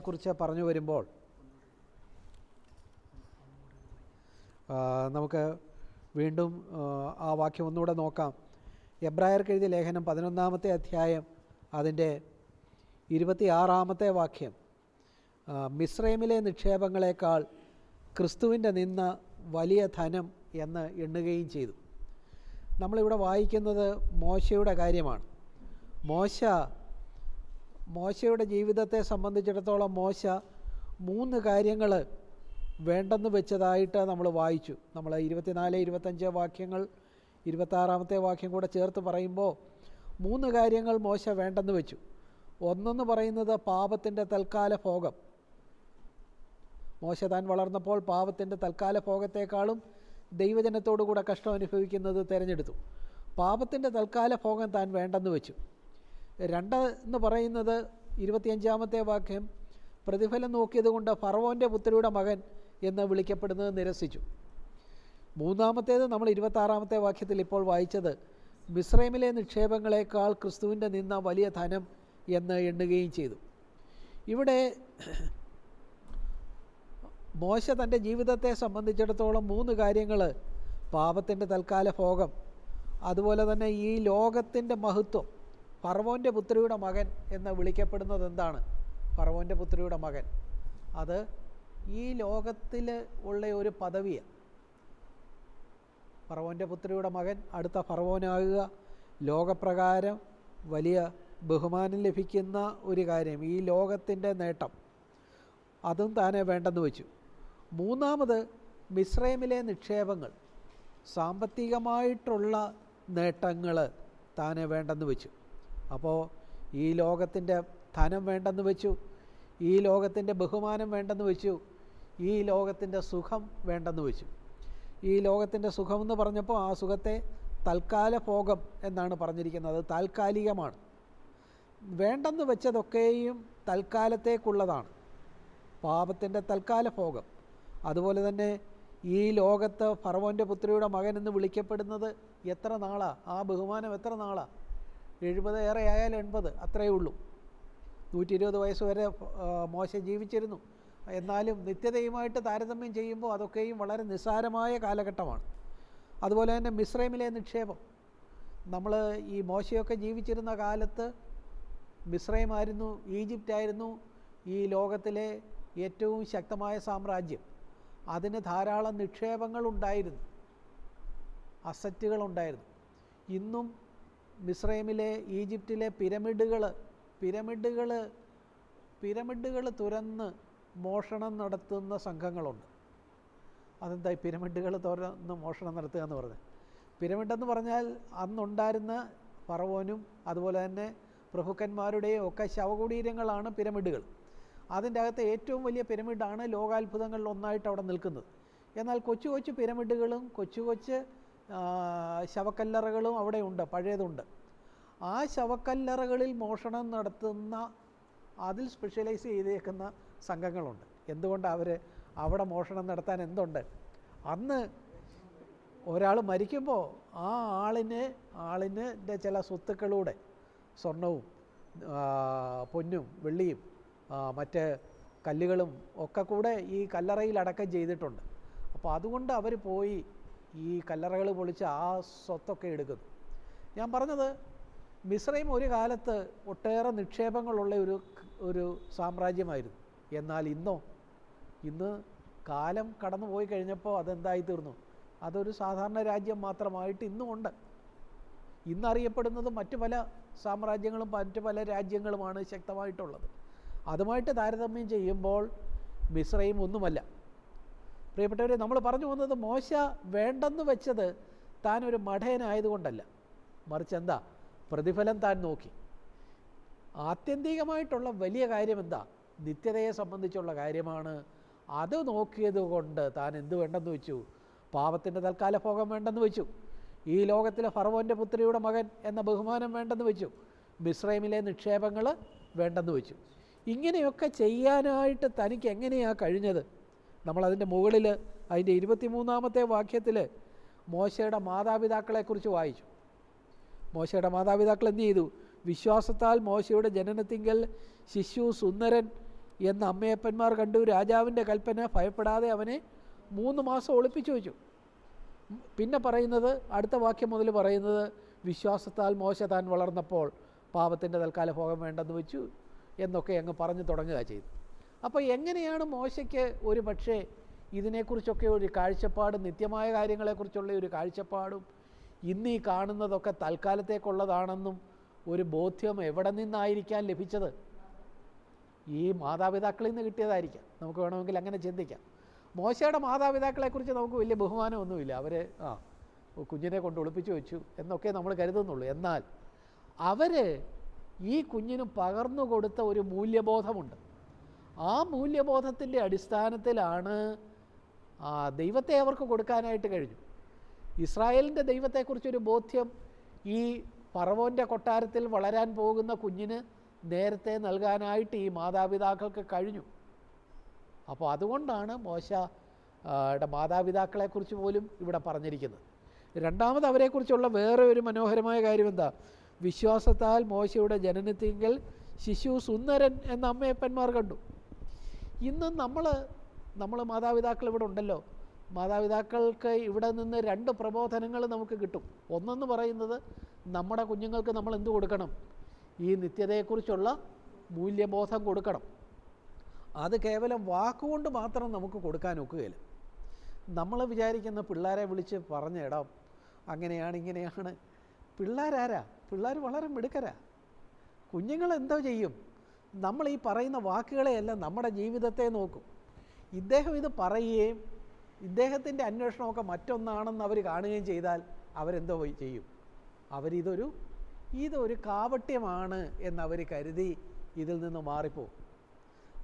കുറിച്ച് പറഞ്ഞു വരുമ്പോൾ നമുക്ക് വീണ്ടും ആ, വാക്യം ഒന്നുകൂടെ നോക്കാം. എബ്രായർക്ക് എഴുതിയ ലേഖനം പതിനൊന്നാമത്തെ അധ്യായം അതിന്റെ ഇരുപത്തിയാറാമത്തെ വാക്യം. മിസ്രൈമിലെ നിക്ഷേപങ്ങളെക്കാൾ ക്രിസ്തുവിന്റെ നിന്ന വലിയ ധനം എന്ന് എണ്ണുകയും ചെയ്തു. നമ്മളിവിടെ വായിക്കുന്നത് മോശയുടെ കാര്യമാണ്. മോശ മോശയുടെ ജീവിതത്തെ സംബന്ധിച്ചിടത്തോളം മോശ മൂന്ന് കാര്യങ്ങൾ വേണ്ടെന്ന് വെച്ചതായിട്ട് നമ്മൾ വായിച്ചു. നമ്മൾ ഇരുപത്തിനാല് ഇരുപത്തഞ്ച് വാക്യങ്ങൾ ഇരുപത്താറാമത്തെ വാക്യം കൂടെ ചേർത്ത് പറയുമ്പോൾ മൂന്ന് കാര്യങ്ങൾ മോശ വേണ്ടെന്ന് വെച്ചു. ഒന്നെന്ന് പറയുന്നത് പാപത്തിന്റെ തൽക്കാല ഭോഗം. മോശ താൻ വളർന്നപ്പോൾ പാപത്തിന്റെ തൽക്കാല ഭോഗത്തെക്കാളും ദൈവജനത്തോടു കൂടെ കഷ്ടം അനുഭവിക്കുന്നത് തിരഞ്ഞെടുത്തു. പാപത്തിന്റെ തൽക്കാല ഭോഗം താൻ വേണ്ടെന്ന് വെച്ചു. രണ്ട് എന്ന് പറയുന്നത് ഇരുപത്തിയഞ്ചാമത്തെ വാക്യം പ്രതിഫലം നോക്കിയതുകൊണ്ട് ഫറവോന്റെ പുത്രിയുടെ മകൻ എന്ന് വിളിക്കപ്പെടുന്നത് നിരസിച്ചു. മൂന്നാമത്തേത് നമ്മൾ ഇരുപത്താറാമത്തെ വാക്യത്തിൽ ഇപ്പോൾ വായിച്ചത് മിസ്രൈമിലെ നിക്ഷേപങ്ങളെക്കാൾ ക്രിസ്തുവിന്റെ നിന്ന വലിയ ധനം എന്ന് എണ്ണുകയും ചെയ്തു. ഇവിടെ മോശ തന്റെ ജീവിതത്തെ സംബന്ധിച്ചിടത്തോളം മൂന്ന് കാര്യങ്ങൾ പാപത്തിന്റെ തൽക്കാല ഭോഗം അതുപോലെ തന്നെ ഈ ലോകത്തിന്റെ മഹത്വം ഫറവോന്റെ പുത്രിയുടെ മകൻ എന്ന് വിളിക്കപ്പെടുന്നത് എന്താണ്? ഫറവോന്റെ പുത്രിയുടെ മകൻ. അത് ഈ ലോകത്തിൽ ഉള്ള ഒരു പദവിയാണ് ഫറവോന്റെ പുത്രിയുടെ മകൻ അടുത്ത ഫറവോനാകുക. ലോകപ്രകാരം വലിയ ബഹുമാനം ലഭിക്കുന്ന ഒരു കാര്യം ഈ ലോകത്തിന്റെ നേട്ടം. അതും താനെ വേണ്ടെന്ന് വെച്ചു. മൂന്നാമത് മിശ്രൈമിലെ നിക്ഷേപങ്ങൾ സാമ്പത്തികമായിട്ടുള്ള നേട്ടങ്ങൾ താനെ വേണ്ടെന്ന് വെച്ചു. അപ്പോൾ ഈ ലോകത്തിന്റെ ധനം വേണ്ടെന്ന് വെച്ചു ഈ ലോകത്തിന്റെ ബഹുമാനം വേണ്ടെന്ന് വെച്ചു ഈ ലോകത്തിന്റെ സുഖം വേണ്ടെന്ന് വെച്ചു. ഈ ലോകത്തിന്റെ സുഖമെന്ന് പറഞ്ഞപ്പോൾ ആ സുഖത്തെ തൽക്കാല ഭോഗം എന്നാണ് പറഞ്ഞിരിക്കുന്നത്. അത് താൽക്കാലികമാണ്. വേണ്ടെന്ന് വെച്ചതൊക്കെയും തൽക്കാലത്തേക്കുള്ളതാണ്. പാപത്തിന്റെ തൽക്കാല ഭോഗം. അതുപോലെ തന്നെ ഈ ലോകത്ത് ഫറവോന്റെ പുത്രിയുടെ മകൻ എന്ന് വിളിക്കപ്പെടുന്നത് എത്ര നാളാണ് ആ ബഹുമാനം എത്ര നാളാ? എഴുപത് ഏറെ ആയാൽ എൺപത് അത്രയേ ഉള്ളൂ. നൂറ്റി ഇരുപത് വയസ്സ് വരെ മോശം ജീവിച്ചിരുന്നു. എന്നാലും നിത്യതയുമായിട്ട് താരതമ്യം ചെയ്യുമ്പോൾ അതൊക്കെയും വളരെ നിസ്സാരമായ കാലഘട്ടമാണ്. അതുപോലെ തന്നെ മിസ്രൈമിലെ നിക്ഷേപം. നമ്മൾ ഈ മോശയൊക്കെ ജീവിച്ചിരുന്ന കാലത്ത് മിസ്രൈമായിരുന്നു ഈജിപ്റ്റായിരുന്നു ഈ ലോകത്തിലെ ഏറ്റവും ശക്തമായ സാമ്രാജ്യം. അതിന് ധാരാളം നിക്ഷേപങ്ങളുണ്ടായിരുന്നു. അസറ്റുകളുണ്ടായിരുന്നു. ഇന്നും മിസ്രൈമിലെ ഈജിപ്തിലെ പിരമിഡുകൾ പിരമിഡുകൾ പിരമിഡുകൾ തുരന്ന് മോഷണം നടത്തുന്ന സംഘങ്ങളുണ്ട്. അതെന്താ ഈ പിരമിഡുകൾ തുറന്ന് മോഷണം നടത്തുക എന്ന് പറഞ്ഞത്? പിരമിഡെന്ന് പറഞ്ഞാൽ അന്നുണ്ടായിരുന്ന ഫറവോനും അതുപോലെ തന്നെ പ്രഭുക്കന്മാരുടെയും ഒക്കെ ശവകുടീരങ്ങളാണ് പിരമിഡുകൾ. അതിന്റെ അകത്ത് ഏറ്റവും വലിയ പിരമിഡാണ് ലോകാത്ഭുതങ്ങളിൽ ഒന്നായിട്ട് അവിടെ നിൽക്കുന്നത്. എന്നാൽ കൊച്ചു കൊച്ചു പിരമിഡുകളും കൊച്ചു കൊച്ചു ശവക്കല്ലറകളും അവിടെ ഉണ്ട് പഴയതുണ്ട്. ആ ശവക്കല്ലറകളിൽ മോഷണം നടത്തുന്ന അതിൽ സ്പെഷ്യലൈസ് ചെയ്തേക്കുന്ന സംഘങ്ങളുണ്ട്. എന്തുകൊണ്ട് അവർ അവിടെ മോഷണം നടത്താൻ എന്തുണ്ട്? അന്ന് ഒരാൾ മരിക്കുമ്പോൾ ആ ആളിന് ആളിന് ചില സ്വത്തുക്കളൂടെ സ്വർണവും പൊന്നും വെള്ളിയും മറ്റ് കല്ലുകളും ഒക്കെ കൂടെ ഈ കല്ലറയിൽ അടക്കം ചെയ്തിട്ടുണ്ട്. അപ്പോൾ അതുകൊണ്ട് അവർ പോയി ഈ കല്ലറകൾ പൊളിച്ച് ആ സ്വത്തൊക്കെ എടുക്കുന്നു. ഞാൻ പറഞ്ഞത് മിശ്രയും ഒരു കാലത്ത് ഒട്ടേറെ നിക്ഷേപങ്ങളുള്ള ഒരു ഒരു സാമ്രാജ്യമായിരുന്നു. എന്നാൽ ഇന്നോ ഇന്ന് കാലം കടന്നു പോയി കഴിഞ്ഞപ്പോൾ അതെന്തായി തീർന്നു? അതൊരു സാധാരണ രാജ്യം മാത്രമായിട്ട് ഇന്നും ഉണ്ട് ഇന്നറിയപ്പെടുന്നത് മറ്റു പല സാമ്രാജ്യങ്ങളും മറ്റു പല രാജ്യങ്ങളുമാണ് ശക്തമായിട്ടുള്ളത്. അതുമായിട്ട് താരതമ്യം ചെയ്യുമ്പോൾ മിശ്രയും ഒന്നുമല്ല. പ്രിയപ്പെട്ടവരെ നമ്മൾ പറഞ്ഞു പോകുന്നത് മോശ വേണ്ടെന്ന് വെച്ചത് താൻ ഒരു മഠയനായതുകൊണ്ടല്ല മറിച്ച് എന്താ? പ്രതിഫലം താൻ നോക്കി. ആത്യന്തികമായിട്ടുള്ള വലിയ കാര്യം എന്താ നിത്യതയെ സംബന്ധിച്ചുള്ള കാര്യമാണ്. അത് നോക്കിയത് കൊണ്ട് താൻ എന്ത് വേണ്ടെന്ന് വെച്ചു? പാപത്തിന്റെ തൽക്കാല ഭോഗം വേണ്ടെന്ന് വെച്ചു. ഈ ലോകത്തിലെ ഫറവോന്റെ പുത്രിയുടെ മകൻ എന്ന ബഹുമാനം വേണ്ടെന്ന് വെച്ചു. മിസ്രൈമിലെ നിക്ഷേപങ്ങൾ വേണ്ടെന്ന് വെച്ചു. ഇങ്ങനെയൊക്കെ ചെയ്യാനായിട്ട് തനിക്ക് എങ്ങനെയാണ് കഴിഞ്ഞത്? നമ്മളതിന്റെ മുകളിൽ അതിന്റെ ഇരുപത്തിമൂന്നാമത്തെ വാക്യത്തിൽ മോശയുടെ മാതാപിതാക്കളെക്കുറിച്ച് വായിച്ചു. മോശയുടെ മാതാപിതാക്കൾ എന്തു ചെയ്തു? വിശ്വാസത്താൽ മോശയുടെ ജനനത്തിങ്കൽ ശിശു സുന്ദരൻ എന്ന അമ്മയപ്പന്മാർ കണ്ടു. രാജാവിന്റെ കൽപ്പന ഭയപ്പെടാതെ അവനെ മൂന്ന് മാസം ഒളിപ്പിച്ചു വെച്ചു. പിന്നെ പറയുന്നത് അടുത്ത വാക്യം മുതൽ പറയുന്നത് വിശ്വാസത്താൽ മോശ താൻ വളർന്നപ്പോൾ പാപത്തിന്റെ തൽക്കാല ഭോഗം വേണ്ടെന്ന് വെച്ചു എന്നൊക്കെ അങ്ങ് പറഞ്ഞു തുടങ്ങുക ചെയ്തു അപ്പോൾ എങ്ങനെയാണ് മോശയ്ക്ക് ഒരു പക്ഷേ ഇതിനെക്കുറിച്ചൊക്കെ ഒരു കാഴ്ചപ്പാടും നിത്യമായ കാര്യങ്ങളെക്കുറിച്ചുള്ള ഒരു കാഴ്ചപ്പാടും ഇന്ന് ഈ കാണുന്നതൊക്കെ തൽക്കാലത്തേക്കുള്ളതാണെന്നും ഒരു ബോധ്യം എവിടെ നിന്നായിരിക്കാൻ ലഭിച്ചത്? ഈ മാതാപിതാക്കളിൽ നിന്ന് കിട്ടിയതായിരിക്കാം. നമുക്ക് വേണമെങ്കിൽ അങ്ങനെ ചിന്തിക്കാം. മോശയുടെ മാതാപിതാക്കളെക്കുറിച്ച് നമുക്ക് വലിയ ബഹുമാനമൊന്നുമില്ല. അവർ ആ കുഞ്ഞിനെ കൊണ്ട് ഒളിപ്പിച്ചു വെച്ചു എന്നൊക്കെ നമ്മൾ കരുതുന്നുള്ളൂ. എന്നാൽ അവർ ഈ കുഞ്ഞിന് പകർന്നു കൊടുത്ത ഒരു മൂല്യബോധമുണ്ട്. ആ മൂല്യബോധത്തിന്റെ അടിസ്ഥാനത്തിലാണ് ദൈവത്തെ അവർക്ക് കൊടുക്കാനായിട്ട് കഴിഞ്ഞു. ഇസ്രായേലിന്റെ ദൈവത്തെക്കുറിച്ചൊരു ബോധ്യം ഈ പറവോന്റെ കൊട്ടാരത്തിൽ വളരാൻ പോകുന്ന കുഞ്ഞിന് നേരത്തെ നൽകാനായിട്ട് ഈ മാതാപിതാക്കൾക്ക് കഴിഞ്ഞു. അപ്പോൾ അതുകൊണ്ടാണ് മോശ മാതാപിതാക്കളെക്കുറിച്ച് പോലും ഇവിടെ പറഞ്ഞിരിക്കുന്നത്. രണ്ടാമത് അവരെക്കുറിച്ചുള്ള വേറെ ഒരു മനോഹരമായ കാര്യം എന്താ വിശ്വാസത്താൽ മോശയുടെ ജനനത്തിങ്കിൽ ശിശു സുന്ദരൻ എന്ന അമ്മയപ്പന്മാർ കണ്ടു. ഇന്ന് നമ്മൾ നമ്മൾ മാതാപിതാക്കൾ ഇവിടെ ഉണ്ടല്ലോ. മാതാപിതാക്കൾക്ക് ഇവിടെ നിന്ന് രണ്ട് പ്രബോധനങ്ങൾ നമുക്ക് കിട്ടും. ഒന്നെന്ന് പറയുന്നത് നമ്മുടെ കുഞ്ഞുങ്ങൾക്ക് നമ്മൾ എന്ത് കൊടുക്കണം? ഈ നിത്യതയെക്കുറിച്ചുള്ള മൂല്യബോധം കൊടുക്കണം. അത് കേവലം വാക്കുകൊണ്ട് മാത്രം നമുക്ക് കൊടുക്കാൻ ഒക്കുകയില്ല. നമ്മൾ വിചാരിക്കുന്ന പിള്ളേരെ വിളിച്ച് പറഞ്ഞ ഇടം അങ്ങനെയാണ് ഇങ്ങനെയാണ്. പിള്ളേരാരാ? പിള്ളേർ വളരെ മിടുക്കരാ. കുഞ്ഞുങ്ങൾ എന്തോ ചെയ്യും? നമ്മൾ ഈ പറയുന്ന വാക്കുകളെയല്ല നമ്മുടെ ജീവിതത്തെ നോക്കും. ഇദ്ദേഹം ഇത് പറയുകയും ഇദ്ദേഹത്തിന്റെ അന്വേഷണമൊക്കെ മറ്റൊന്നാണെന്ന് അവർ കാണുകയും ചെയ്താൽ അവരെന്തോ ചെയ്യും. അവരിതൊരു ഇതൊരു കാവട്യമാണ് എന്നവർ കരുതി ഇതിൽ നിന്ന് മാറിപ്പോവും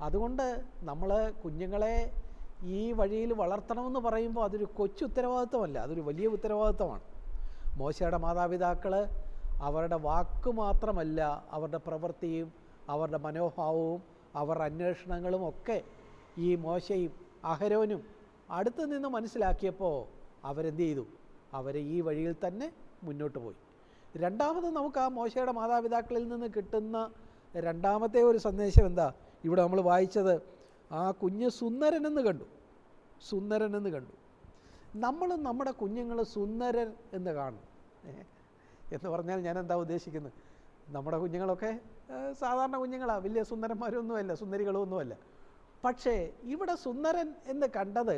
അതുകൊണ്ട് നമ്മൾ കുഞ്ഞുങ്ങളെ ഈ വഴിയിൽ വളർത്തണമെന്ന് പറയുമ്പോൾ അതൊരു കൊച്ചു ഉത്തരവാദിത്വമല്ല അതൊരു വലിയ ഉത്തരവാദിത്വമാണ്. മോശയുടെ മാതാപിതാക്കൾ അവരുടെ വാക്ക് മാത്രമല്ല അവരുടെ പ്രവൃത്തിയും അവരുടെ മനോഭാവവും അവരുടെ അന്വേഷണങ്ങളും ഒക്കെ ഈ മോശയും അഹരോനും അടുത്ത് നിന്ന് മനസ്സിലാക്കിയപ്പോൾ അവരെന്ത് ചെയ്തു? അവർ ഈ വഴിയിൽ തന്നെ മുന്നോട്ട് പോയി. രണ്ടാമത് നമുക്ക് ആ മോശയുടെ മാതാപിതാക്കളിൽ നിന്ന് കിട്ടുന്ന രണ്ടാമത്തെ ഒരു സന്ദേശം എന്താ? ഇവിടെ നമ്മൾ വായിച്ചത് ആ കുഞ്ഞ് സുന്ദരനെന്ന് കണ്ടു. സുന്ദരനെന്ന് കണ്ടു. നമ്മൾ നമ്മുടെ കുഞ്ഞുങ്ങൾ സുന്ദരൻ എന്ന് കാണും. എന്ന് പറഞ്ഞാൽ ഞാൻ എന്താ ഉദ്ദേശിക്കുന്നത്? നമ്മുടെ കുഞ്ഞുങ്ങളൊക്കെ സാധാരണ കുഞ്ഞുങ്ങളാ വലിയ സുന്ദരന്മാരൊന്നുമല്ല സുന്ദരികളൊന്നുമല്ല. പക്ഷേ ഇവിടെ സുന്ദരൻ എന്ന് കണ്ടത്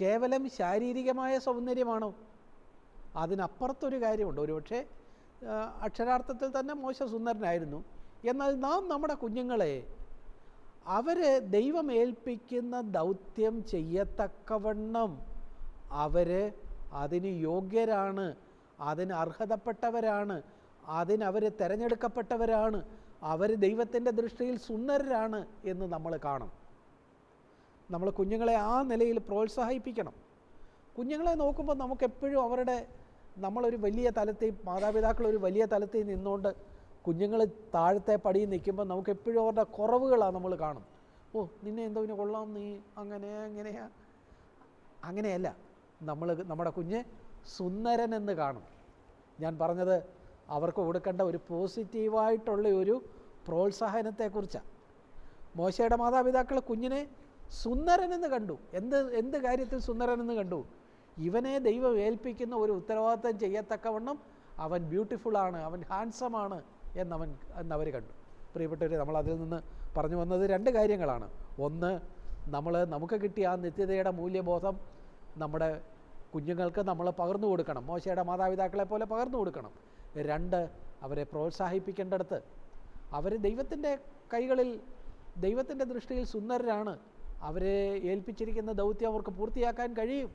കേവലം ശാരീരികമായ സൗന്ദര്യമാണോ? അതിനപ്പുറത്തൊരു കാര്യമുണ്ട്. ഒരുപക്ഷെ അക്ഷരാർത്ഥത്തിൽ തന്നെ മോശ സുന്ദരനായിരുന്നു. എന്നാൽ നാം നമ്മുടെ കുഞ്ഞുങ്ങളെ അവർ ദൈവം ഏൽപ്പിക്കുന്ന ദൗത്യം ചെയ്യത്തക്കവണ്ണം അവർ അതിന് യോഗ്യരാണ് അതിന് അർഹതപ്പെട്ടവരാണ് അതിനവർ തിരഞ്ഞെടുക്കപ്പെട്ടവരാണ് അവർ ദൈവത്തിന്റെ ദൃഷ്ടിയിൽ സുന്ദരരാണ് എന്ന് നമ്മൾ കാണും. നമ്മൾ കുഞ്ഞുങ്ങളെ ആ നിലയിൽ പ്രോത്സാഹിപ്പിക്കണം. കുഞ്ഞുങ്ങളെ നോക്കുമ്പോൾ നമുക്കെപ്പോഴും അവരുടെ നമ്മളൊരു വലിയ തലത്തിൽ മാതാപിതാക്കൾ ഒരു വലിയ തലത്തിൽ നിന്നുകൊണ്ട് കുഞ്ഞുങ്ങൾ താഴത്തെ പടിയിൽ നിൽക്കുമ്പോൾ നമുക്ക് എപ്പോഴും അവരുടെ കുറവുകളാണ് നമ്മൾ കാണും. ഓ നിന്നെ എന്തോ ഇനി കൊള്ളാം നീ അങ്ങനെ അങ്ങനെയാ അങ്ങനെയല്ല. നമ്മൾ നമ്മുടെ കുഞ്ഞ് സുന്ദരൻ എന്ന് കാണും. ഞാൻ പറഞ്ഞത് അവർക്ക് കൊടുക്കേണ്ട ഒരു പോസിറ്റീവായിട്ടുള്ള ഒരു പ്രോത്സാഹനത്തെക്കുറിച്ചാണ്. മോശയുടെ മാതാപിതാക്കൾ കുഞ്ഞിനെ സുന്ദരനെന്ന് കണ്ടു. എന്ത് എന്ത് കാര്യത്തിൽ സുന്ദരനെന്ന് കണ്ടു? ഇവനെ ദൈവം ഏൽപ്പിക്കുന്ന ഒരു ഉത്തരവാദിത്തം ചെയ്യത്തക്കവണ്ണം അവൻ ബ്യൂട്ടിഫുള്ളാണ് അവൻ ഹാൻസമാണ് എന്നവൻ എന്നവർ കണ്ടു. പ്രിയപ്പെട്ടവർ നമ്മൾ അതിൽ നിന്ന് പറഞ്ഞു വന്നത് രണ്ട് കാര്യങ്ങളാണ്. ഒന്ന് നമ്മൾ നമുക്ക് കിട്ടിയ ആ നിത്യതയുടെ മൂല്യബോധം നമ്മുടെ കുഞ്ഞുങ്ങൾക്ക് നമ്മൾ പകർന്നു കൊടുക്കണം. മോശയുടെ മാതാപിതാക്കളെ പോലെ പകർന്നു കൊടുക്കണം. രണ്ട് അവരെ പ്രോത്സാഹിപ്പിക്കേണ്ടടുത്ത്. അവർ ദൈവത്തിന്റെ കൈകളിൽ ദൈവത്തിന്റെ ദൃഷ്ടിയിൽ സുന്ദരരാണ്. അവരെ ഏൽപ്പിച്ചിരിക്കുന്ന ദൗത്യം അവർക്ക് പൂർത്തിയാക്കാൻ കഴിയും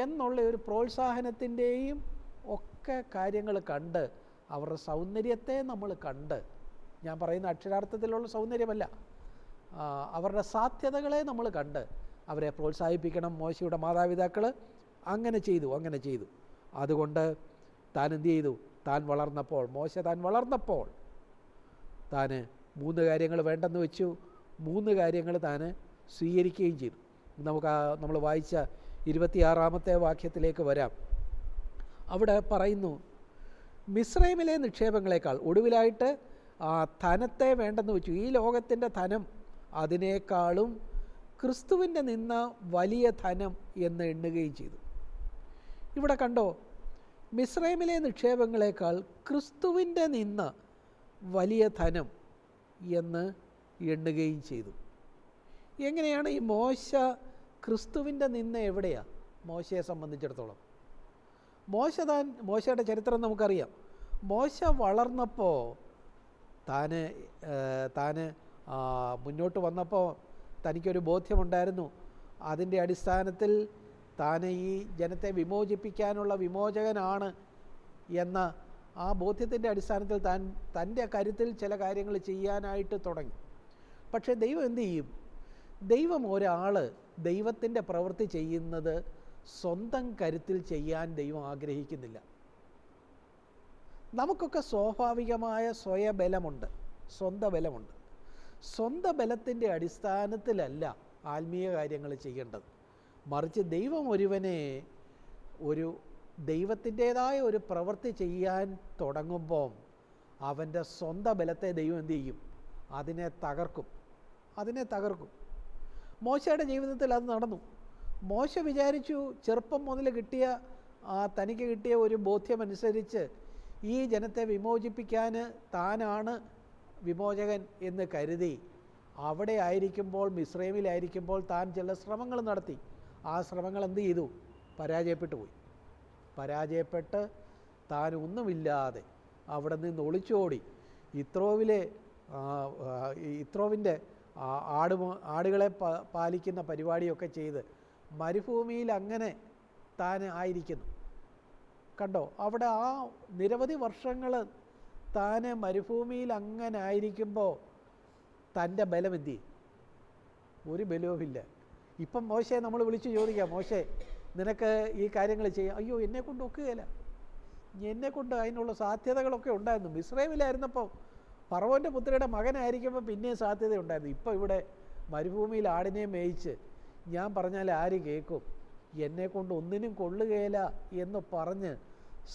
എന്നുള്ള ഒരു പ്രോത്സാഹനത്തിന്റെയും ഒക്കെ കാര്യങ്ങൾ കണ്ട് അവരുടെ സൗന്ദര്യത്തെ നമ്മൾ കണ്ട്. ഞാൻ പറയുന്ന അക്ഷരാർത്ഥത്തിലുള്ള സൗന്ദര്യമല്ല. അവരുടെ സാധ്യതകളെ നമ്മൾ കണ്ട് അവരെ പ്രോത്സാഹിപ്പിക്കണം. മോശയുടെ മാതാപിതാക്കൾ അങ്ങനെ ചെയ്തു അങ്ങനെ ചെയ്തു. അതുകൊണ്ട് താൻ എന്ത് ചെയ്തു? താൻ വളർന്നപ്പോൾ മോശ താൻ വളർന്നപ്പോൾ താൻ മൂന്ന് കാര്യങ്ങൾ വേണ്ടെന്ന് വെച്ചു. മൂന്ന് കാര്യങ്ങൾ താൻ സ്വീകരിക്കുകയും ചെയ്തു. നമുക്ക് ആ നമ്മൾ വായിച്ച ഇരുപത്തിയാറാമത്തെ വാക്യത്തിലേക്ക് വരാം. അവിടെ പറയുന്നു മിശ്രൈമിലെ നിക്ഷേപങ്ങളെക്കാൾ ഒടുവിലായിട്ട് ആ ധനത്തെ വേണ്ടെന്ന് വെച്ചു. ഈ ലോകത്തിന്റെ ധനം അതിനേക്കാളും ക്രിസ്തുവിന്റെ നിന്ന വലിയ ധനം എന്ന് എണ്ണുകയും ചെയ്തു. ഇവിടെ കണ്ടോ മിശ്രൈമിലെ നിക്ഷേപങ്ങളെക്കാൾ ക്രിസ്തുവിന്റെ നിന്ന് വലിയ ധനം എന്ന് എണ്ണുകയും ചെയ്തു. എങ്ങനെയാണ് ഈ മോശ ക്രിസ്തുവിന്റെ നിന്ന് എവിടെയാണ് മോശയെ സംബന്ധിച്ചിടത്തോളം. മോശ താൻ മോശയുടെ ചരിത്രം നമുക്കറിയാം. മോശ വളർന്നപ്പോൾ താന് താന് മുന്നോട്ട് വന്നപ്പോൾ തനിക്കൊരു ബോധ്യമുണ്ടായിരുന്നു. അതിന്റെ അടിസ്ഥാനത്തിൽ താൻ ഈ ജനത്തെ വിമോചിപ്പിക്കാനുള്ള വിമോചകനാണ് എന്ന ആ ബോധ്യത്തിന്റെ അടിസ്ഥാനത്തിൽ താൻ തന്റെ കരുത്തിൽ ചില കാര്യങ്ങൾ ചെയ്യാനായിട്ട് തുടങ്ങി. പക്ഷേ ദൈവം എന്തു ചെയ്യും? ദൈവം ഒരാൾ ദൈവത്തിന്റെ പ്രവൃത്തി ചെയ്യുന്നത് സ്വന്തം കരുത്തിൽ ചെയ്യാൻ ദൈവം ആഗ്രഹിക്കുന്നില്ല. നമുക്കൊക്കെ സ്വാഭാവികമായ സ്വയബലമുണ്ട് സ്വന്ത ബലമുണ്ട് സ്വന്ത ബലത്തിന്റെ അടിസ്ഥാനത്തിലല്ല ആത്മീയ കാര്യങ്ങൾ ചെയ്യേണ്ടത്. മറിച്ച് ദൈവം ഒരുവനെ ഒരു ദൈവത്തിന്റേതായ ഒരു പ്രവൃത്തി ചെയ്യാൻ തുടങ്ങുമ്പോൾ അവന്റെ സ്വന്തം ബലത്തെ ദൈവം എന്തു ചെയ്യും? അതിനെ തകർക്കും. അതിനെ തകർക്കും. മോശയുടെ ജീവിതത്തിൽ അത് നടന്നു. മോശ വിചാരിച്ചു ചെറുപ്പം മുതൽ കിട്ടിയ തനിക്ക് കിട്ടിയ ഒരു ബോധ്യമനുസരിച്ച് ഈ ജനത്തെ വിമോചിപ്പിക്കാൻ താനാണ് വിമോചകൻ എന്ന് കരുതി അവിടെ ആയിരിക്കുമ്പോൾ മിശ്രൈമിലായിരിക്കുമ്പോൾ താൻ ചില ശ്രമങ്ങൾ നടത്തി. ആ ശ്രമങ്ങൾ എന്ത് ചെയ്തു? പരാജയപ്പെട്ടു പോയി. പരാജയപ്പെട്ട് താൻ ഒന്നുമില്ലാതെ അവിടെ നിന്ന് ഒളിച്ചോടി. ഇത്രോവിലെ ഇത്രോവിന്റെ ആട് ആടുകളെ പാലിക്കുന്ന പരിപാടിയൊക്കെ ചെയ്ത് മരുഭൂമിയിൽ അങ്ങനെ താൻ ആയിരിക്കുന്നു. കണ്ടോ? അവിടെ ആ നിരവധി വർഷങ്ങൾ താൻ മരുഭൂമിയിൽ അങ്ങനെ ആയിരിക്കുമ്പോൾ തന്റെ ബലം എന്തി ഒരു ബലവുമില്ല. ഇപ്പം മോശയെ നമ്മൾ വിളിച്ച് ചോദിക്കാം മോശെ നിനക്ക് ഈ കാര്യങ്ങൾ ചെയ്യാം അയ്യോ എന്നെ കൊണ്ട് ഒക്കുകയില്ല. എന്നെ കൊണ്ട് അതിനുള്ള സാധ്യതകളൊക്കെ ഉണ്ടായിരുന്നു. മിശ്രൈമിലായിരുന്നപ്പോൾ പറവോന്റെ പുത്രിയുടെ മകനായിരിക്കുമ്പോൾ പിന്നെയും സാധ്യത ഉണ്ടായിരുന്നു. ഇപ്പം ഇവിടെ മരുഭൂമിയിൽ ആടിനെ മേയിച്ച് ഞാൻ പറഞ്ഞാൽ ആര് കേൾക്കും? എന്നെ കൊണ്ട് ഒന്നിനും കൊള്ളുകയില്ല എന്ന് പറഞ്ഞ്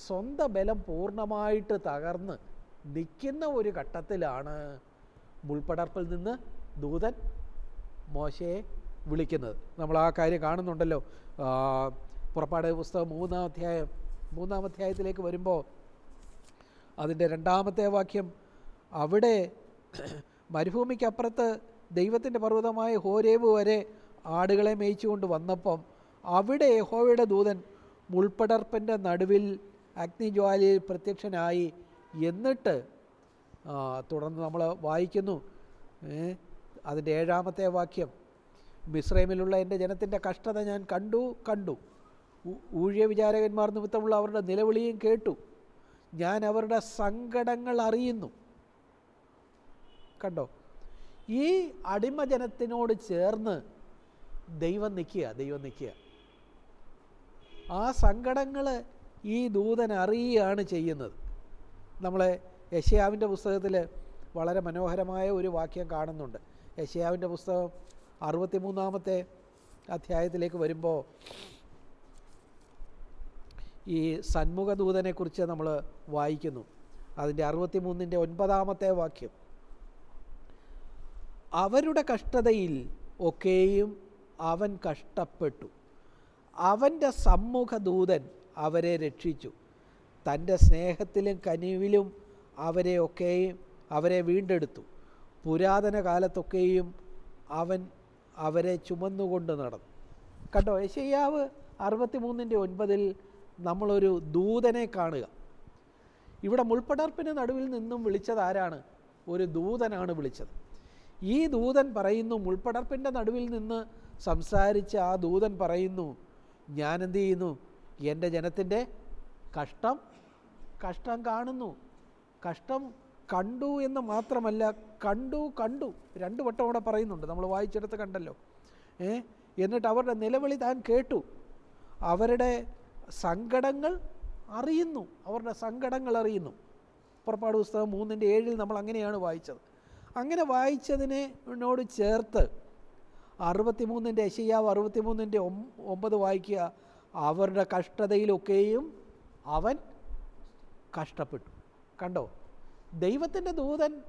സ്വന്തം ബലം പൂർണമായിട്ട് തകർന്ന് നിൽക്കുന്ന ഒരു ഘട്ടത്തിലാണ് മുൾപ്പടർപ്പിൽ നിന്ന് ദൂതൻ മോശയെ വിളിക്കുന്നത്. നമ്മൾ ആ കാര്യം കാണുന്നുണ്ടല്ലോ. പുറപ്പാട് പുസ്തകം മൂന്നാം അധ്യായം മൂന്നാം അധ്യായത്തിലേക്ക് വരുമ്പോൾ അതിന്റെ രണ്ടാമത്തെ വാക്യം അവിടെ മരുഭൂമിക്കപ്പുറത്ത് ദൈവത്തിന്റെ പർവതമായ ഹോരേവ് വരെ ആടുകളെ മേയിച്ചുകൊണ്ട് വന്നപ്പം അവിടെ യഹോവയുടെ ദൂതൻ മുൾപ്പടർപ്പിന്റെ നടുവിൽ അഗ്നിജ്വാലിയിൽ പ്രത്യക്ഷനായി എന്നിട്ട് തുടർന്ന് നമ്മൾ വായിക്കുന്നു. അതിന്റെ ഏഴാമത്തെ വാക്യം മിശ്രൈമിലുള്ള എന്റെ ജനത്തിന്റെ കഷ്ടത ഞാൻ കണ്ടു കണ്ടു. ഊഴിയ വിചാരകന്മാർ നിമിത്തമുള്ള അവരുടെ നിലവിളിയും കേട്ടു. ഞാൻ അവരുടെ സങ്കടങ്ങൾ അറിയുന്നു. കണ്ടോ? ഈ അടിമജനത്തിനോട് ചേർന്ന് ദൈവം നിൽക്കുക ദൈവം നിൽക്കുക. ആ സങ്കടങ്ങൾ ഈ ദൂതൻ അറിയുകയാണ് ചെയ്യുന്നത്. നമ്മളെ യശയാവിന്റെ പുസ്തകത്തിൽ വളരെ മനോഹരമായ ഒരു വാക്യം കാണുന്നുണ്ട്. യശയാവിന്റെ പുസ്തകം അറുപത്തിമൂന്നാമത്തെ അധ്യായത്തിലേക്ക് വരുമ്പോൾ ഈ സന്മുഖദൂതനെക്കുറിച്ച് നമ്മൾ വായിക്കുന്നു. അതിന്റെ അറുപത്തിമൂന്നിന്റെ ഒൻപതാമത്തെ വാക്യം. അവരുടെ കഷ്ടതയിൽ ഒക്കെയും അവൻ കഷ്ടപ്പെട്ടു. അവന്റെ സമ്മുഖദൂതൻ അവരെ രക്ഷിച്ചു. തന്റെ സ്നേഹത്തിലും കനിവിലും അവരെ ഒക്കെയും അവരെ വീണ്ടെടുത്തു. പുരാതന കാലത്തൊക്കെയും അവൻ അവരെ ചുമന്നുകൊണ്ട് നടന്നു. കണ്ടോ യശയ്യാവ് അറുപത്തി മൂന്നിന്റെ ഒൻപതിൽ നമ്മളൊരു ദൂതനെ കാണുക. ഇവിടെ മുൾപ്പടർപ്പിന് നടുവിൽ നിന്നും വിളിച്ചത് ആരാണ്? ഒരു ദൂതനാണ് വിളിച്ചത്. ഈ ദൂതൻ പറയുന്നു മുൾപ്പടർപ്പിന്റെ നടുവിൽ നിന്ന് സംസാരിച്ച ആ ദൂതൻ പറയുന്നു ഞാൻ എന്ത് ചെയ്യുന്നു? എന്റെ ജനത്തിന്റെ കഷ്ടം കഷ്ടം കാണുന്നു. കഷ്ടം കണ്ടു എന്ന് മാത്രമല്ല കണ്ടു കണ്ടു. രണ്ട് വട്ടം അവിടെ പറയുന്നുണ്ട്. നമ്മൾ വായിച്ചെടുത്ത് കണ്ടല്ലോ. ഏ? എന്നിട്ട് അവരുടെ നിലവിളി താൻ കേട്ടു. അവരുടെ സങ്കടങ്ങൾ അറിയുന്നു. അവരുടെ സങ്കടങ്ങൾ അറിയുന്നു. പുറപ്പാട് പുസ്തകം മൂന്നിന്റെ ഏഴിൽ നമ്മൾ അങ്ങനെയാണ് വായിച്ചത്. അങ്ങനെ വായിച്ചതിനോട് ചേർത്ത് അറുപത്തിമൂന്നിന്റെ അറുപത്തി അറുപത്തിമൂന്നിന്റെ ഒമ്പത് വായിക്കുക അവരുടെ കഷ്ടതയിലൊക്കെയും അവൻ കഷ്ടപ്പെട്ടു. കണ്ടോ? ദൈവത്തിന്റെ ദൂതൻ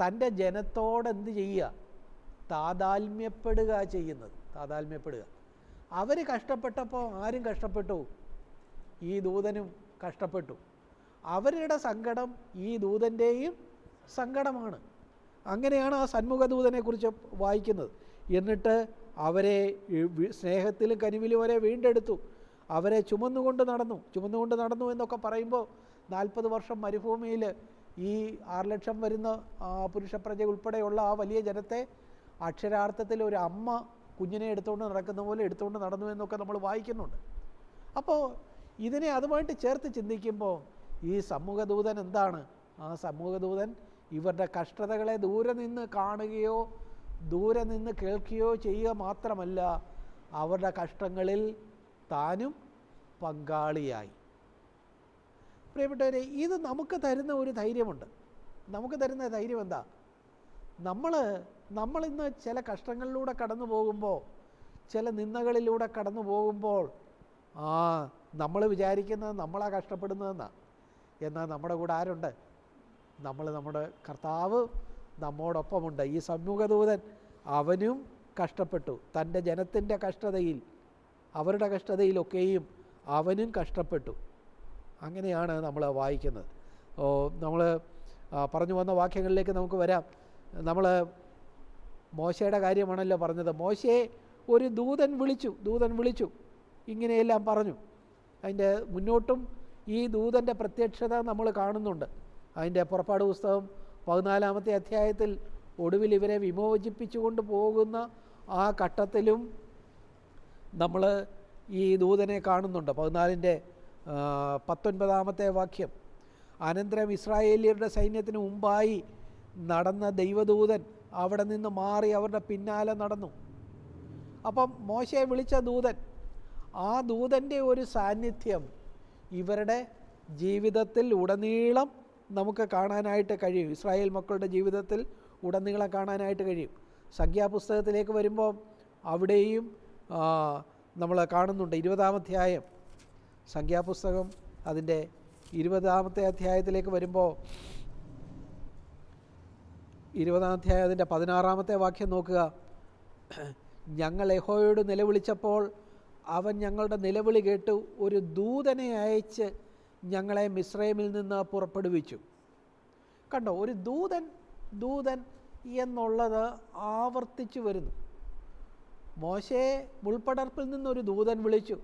തന്റെ ജനത്തോടെന്ത് ചെയ്യുക? താതാത്മ്യപ്പെടുക ചെയ്യുന്നത്. താതാത്മ്യപ്പെടുക അവർ കഷ്ടപ്പെട്ടപ്പോൾ ആരും കഷ്ടപ്പെട്ടു. ഈ ദൂതനും കഷ്ടപ്പെട്ടു. അവരുടെ സങ്കടം ഈ ദൂതന്റെയും സങ്കടമാണ്. അങ്ങനെയാണ് ആ സന്മുഖ ദൂതനെക്കുറിച്ച് വായിക്കുന്നത്. എന്നിട്ട് അവരെ സ്നേഹത്തിലും കനിവിലും വരെ വീണ്ടെടുത്തു. അവരെ ചുമന്നുകൊണ്ട് നടന്നു. ചുമന്നുകൊണ്ട് നടന്നു എന്നൊക്കെ പറയുമ്പോൾ നാൽപ്പത് വർഷം മരുഭൂമിയിൽ ഈ ആറ് ലക്ഷം വരുന്ന പുരുഷപ്രജ ഉൾപ്പെടെയുള്ള ആ വലിയ ജനത്തെ അക്ഷരാർത്ഥത്തിൽ ഒരു അമ്മ കുഞ്ഞിനെ എടുത്തുകൊണ്ട് നടക്കുന്ന പോലെ എടുത്തുകൊണ്ട് നടന്നു എന്നൊക്കെ നമ്മൾ വായിക്കുന്നുണ്ട്. അപ്പോൾ ഇതിനെ അതുമായിട്ട് ചേർത്ത് ചിന്തിക്കുമ്പോൾ ഈ സമൂഹദൂതൻ എന്താണ്? ആ സമൂഹദൂതൻ ഇവരുടെ കഷ്ടതകളെ ദൂരെ നിന്ന് കാണുകയോ ദൂരെ നിന്ന് കേൾക്കുകയോ ചെയ്യുക മാത്രമല്ല അവരുടെ കഷ്ടങ്ങളിൽ താനും പങ്കാളിയായി. പ്രിയപ്പെട്ടവരെ ഇത് നമുക്ക് തരുന്ന ഒരു ധൈര്യമുണ്ട്. നമുക്ക് തരുന്ന ധൈര്യം എന്താ? നമ്മൾ നമ്മളിന്ന് ചില കഷ്ടങ്ങളിലൂടെ കടന്നു പോകുമ്പോൾ ചില നിന്ദകളിലൂടെ കടന്നു പോകുമ്പോൾ ആ നമ്മൾ വിചാരിക്കുന്നത് നമ്മളാ കഷ്ടപ്പെടുന്നതെന്നാണ് എന്നാൽ നമ്മുടെ കൂടെ ആരുണ്ട്? നമ്മൾ നമ്മുടെ കർത്താവ് നമ്മോടൊപ്പമുണ്ട്. ഈ സമൂഹദൂതൻ അവനും കഷ്ടപ്പെട്ടു. തന്റെ ജനത്തിന്റെ കഷ്ടതയിൽ അവരുടെ കഷ്ടതയിലൊക്കെയും അവനും കഷ്ടപ്പെട്ടു. അങ്ങനെയാണ് നമ്മൾ വായിക്കുന്നത്. നമ്മൾ പറഞ്ഞു വന്ന വാക്യങ്ങളിലേക്ക് നമുക്ക് വരാം. നമ്മൾ മോശയുടെ കാര്യമാണല്ലോ പറഞ്ഞത്. മോശയെ ഒരു ദൂതൻ വിളിച്ചു. ദൂതൻ വിളിച്ചു. ഇങ്ങനെയെല്ലാം പറഞ്ഞു. അതിന്റെ മുന്നോട്ടും ഈ ദൂതന്റെ പ്രത്യക്ഷത നമ്മൾ കാണുന്നുണ്ട്. അതിന്റെ പുറപ്പാട് പുസ്തകം പതിനാലാമത്തെ അധ്യായത്തിൽ ഒടുവിൽ ഇവരെ വിമോചിപ്പിച്ചുകൊണ്ട് പോകുന്ന ആ ഘട്ടത്തിലും നമ്മൾ ഈ ദൂതനെ കാണുന്നുണ്ട്. പതിനാലിന്റെ പത്തൊൻപതാമത്തെ വാക്യം. അനന്തരം ഇസ്രായേലിയരുടെ സൈന്യത്തിന് മുമ്പായി നടന്ന ദൈവദൂതൻ അവിടെ നിന്ന് മാറി അവരുടെ പിന്നാലെ നടന്നു. അപ്പം മോശയെ വിളിച്ച ദൂതൻ ആ ദൂതന്റെ ഒരു സാന്നിധ്യം ഇവരുടെ ജീവിതത്തിൽ ഉടനീളം നമുക്ക് കാണാനായിട്ട് കഴിയും. ഇസ്രായേൽ മക്കളുടെ ജീവിതത്തിൽ ഉടനീളം കാണാനായിട്ട് കഴിയും. സംഖ്യാപുസ്തകത്തിലേക്ക് വരുമ്പോൾ അവിടെയും നമ്മൾ കാണുന്നുണ്ട്. ഇരുപതാമധ്യായം സംഖ്യാപുസ്തകം അതിന്റെ ഇരുപതാമത്തെ അധ്യായത്തിലേക്ക് വരുമ്പോൾ ഇരുപതാം അധ്യായം അതിന്റെ പതിനാറാമത്തെ വാക്യം നോക്കുക. ഞങ്ങൾ യഹോയോട് നിലവിളിച്ചപ്പോൾ അവൻ ഞങ്ങളുടെ നിലവിളി കേട്ട് ഒരു ദൂതനെ അയച്ച് ഞങ്ങളെ മിശ്രൈമിൽ നിന്ന് പുറപ്പെടുവിച്ചു. കണ്ടോ ഒരു ദൂതൻ ദൂതൻ എന്നുള്ളത് ആവർത്തിച്ചു വരുന്നു. മോശയെ മുൾപ്പടർപ്പിൽ നിന്നൊരു ദൂതൻ വിളിച്ചു.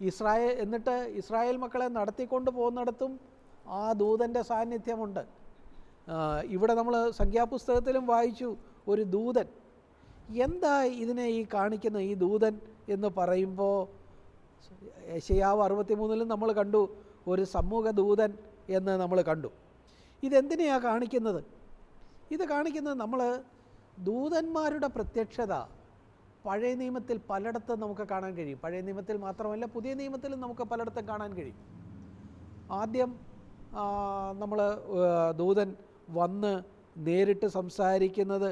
ഇസ്രായേൽ എന്നിട്ട് ഇസ്രായേൽ മക്കളെ നടത്തിക്കൊണ്ട് പോകുന്നിടത്തും ആ ദൂതന്റെ സാന്നിധ്യമുണ്ട്. ഇവിടെ നമ്മൾ സംഖ്യാപുസ്തകത്തിലും വായിച്ചു ഒരു ദൂതൻ. എന്താ ഇതിനെ ഈ കാണിക്കുന്ന ഈ ദൂതൻ എന്ന് പറയുമ്പോൾ യശയാവ് അറുപത്തിമൂന്നിലും നമ്മൾ കണ്ടു ഒരു സമൂഹ ദൂതൻ എന്ന് നമ്മൾ കണ്ടു. ഇതെന്തിനെയാണ് കാണിക്കുന്നത്? ഇത് കാണിക്കുന്നത് നമ്മൾ ദൂതന്മാരുടെ പ്രത്യക്ഷത പഴയ നിയമത്തിൽ പലയിടത്തും നമുക്ക് കാണാൻ കഴിയും. പഴയ നിയമത്തിൽ മാത്രമല്ല പുതിയ നിയമത്തിലും നമുക്ക് പലയിടത്തും കാണാൻ കഴിയും. ആദ്യം നമ്മൾ ദൂതൻ വന്ന് നേരിട്ട് സംസാരിക്കുന്നത്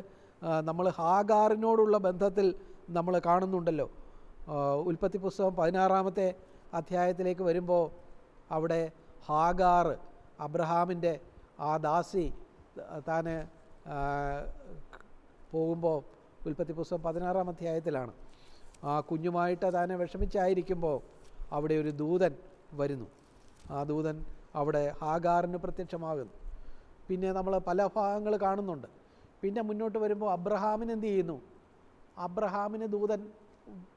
നമ്മൾ ഹാഗാറിനോടുള്ള ബന്ധത്തിൽ നമ്മൾ കാണുന്നുണ്ടല്ലോ. ഉൽപ്പത്തി പുസ്തകം പതിനാറാമത്തെ അധ്യായത്തിലേക്ക് വരുമ്പോൾ അവിടെ ഹാഗാർ അബ്രഹാമിന്റെ ആ ദാസി താൻ പോകുമ്പോൾ ഉൽപ്പത്തി പുസ്തകം പതിനാറാം അധ്യായത്തിലാണ്. ആ കുഞ്ഞുമായിട്ട് താനെ വിഷമിച്ചായിരിക്കുമ്പോൾ അവിടെ ഒരു ദൂതൻ വരുന്നു. ആ ദൂതൻ അവിടെ ഹാഗാറിന് പ്രത്യക്ഷമാകുന്നു. പിന്നെ നമ്മൾ പല ഭാഗങ്ങൾ കാണുന്നുണ്ട്. പിന്നെ മുന്നോട്ട് വരുമ്പോൾ അബ്രഹാമിന് എന്ത് ചെയ്യുന്നു? അബ്രഹാമിന് ദൂതൻ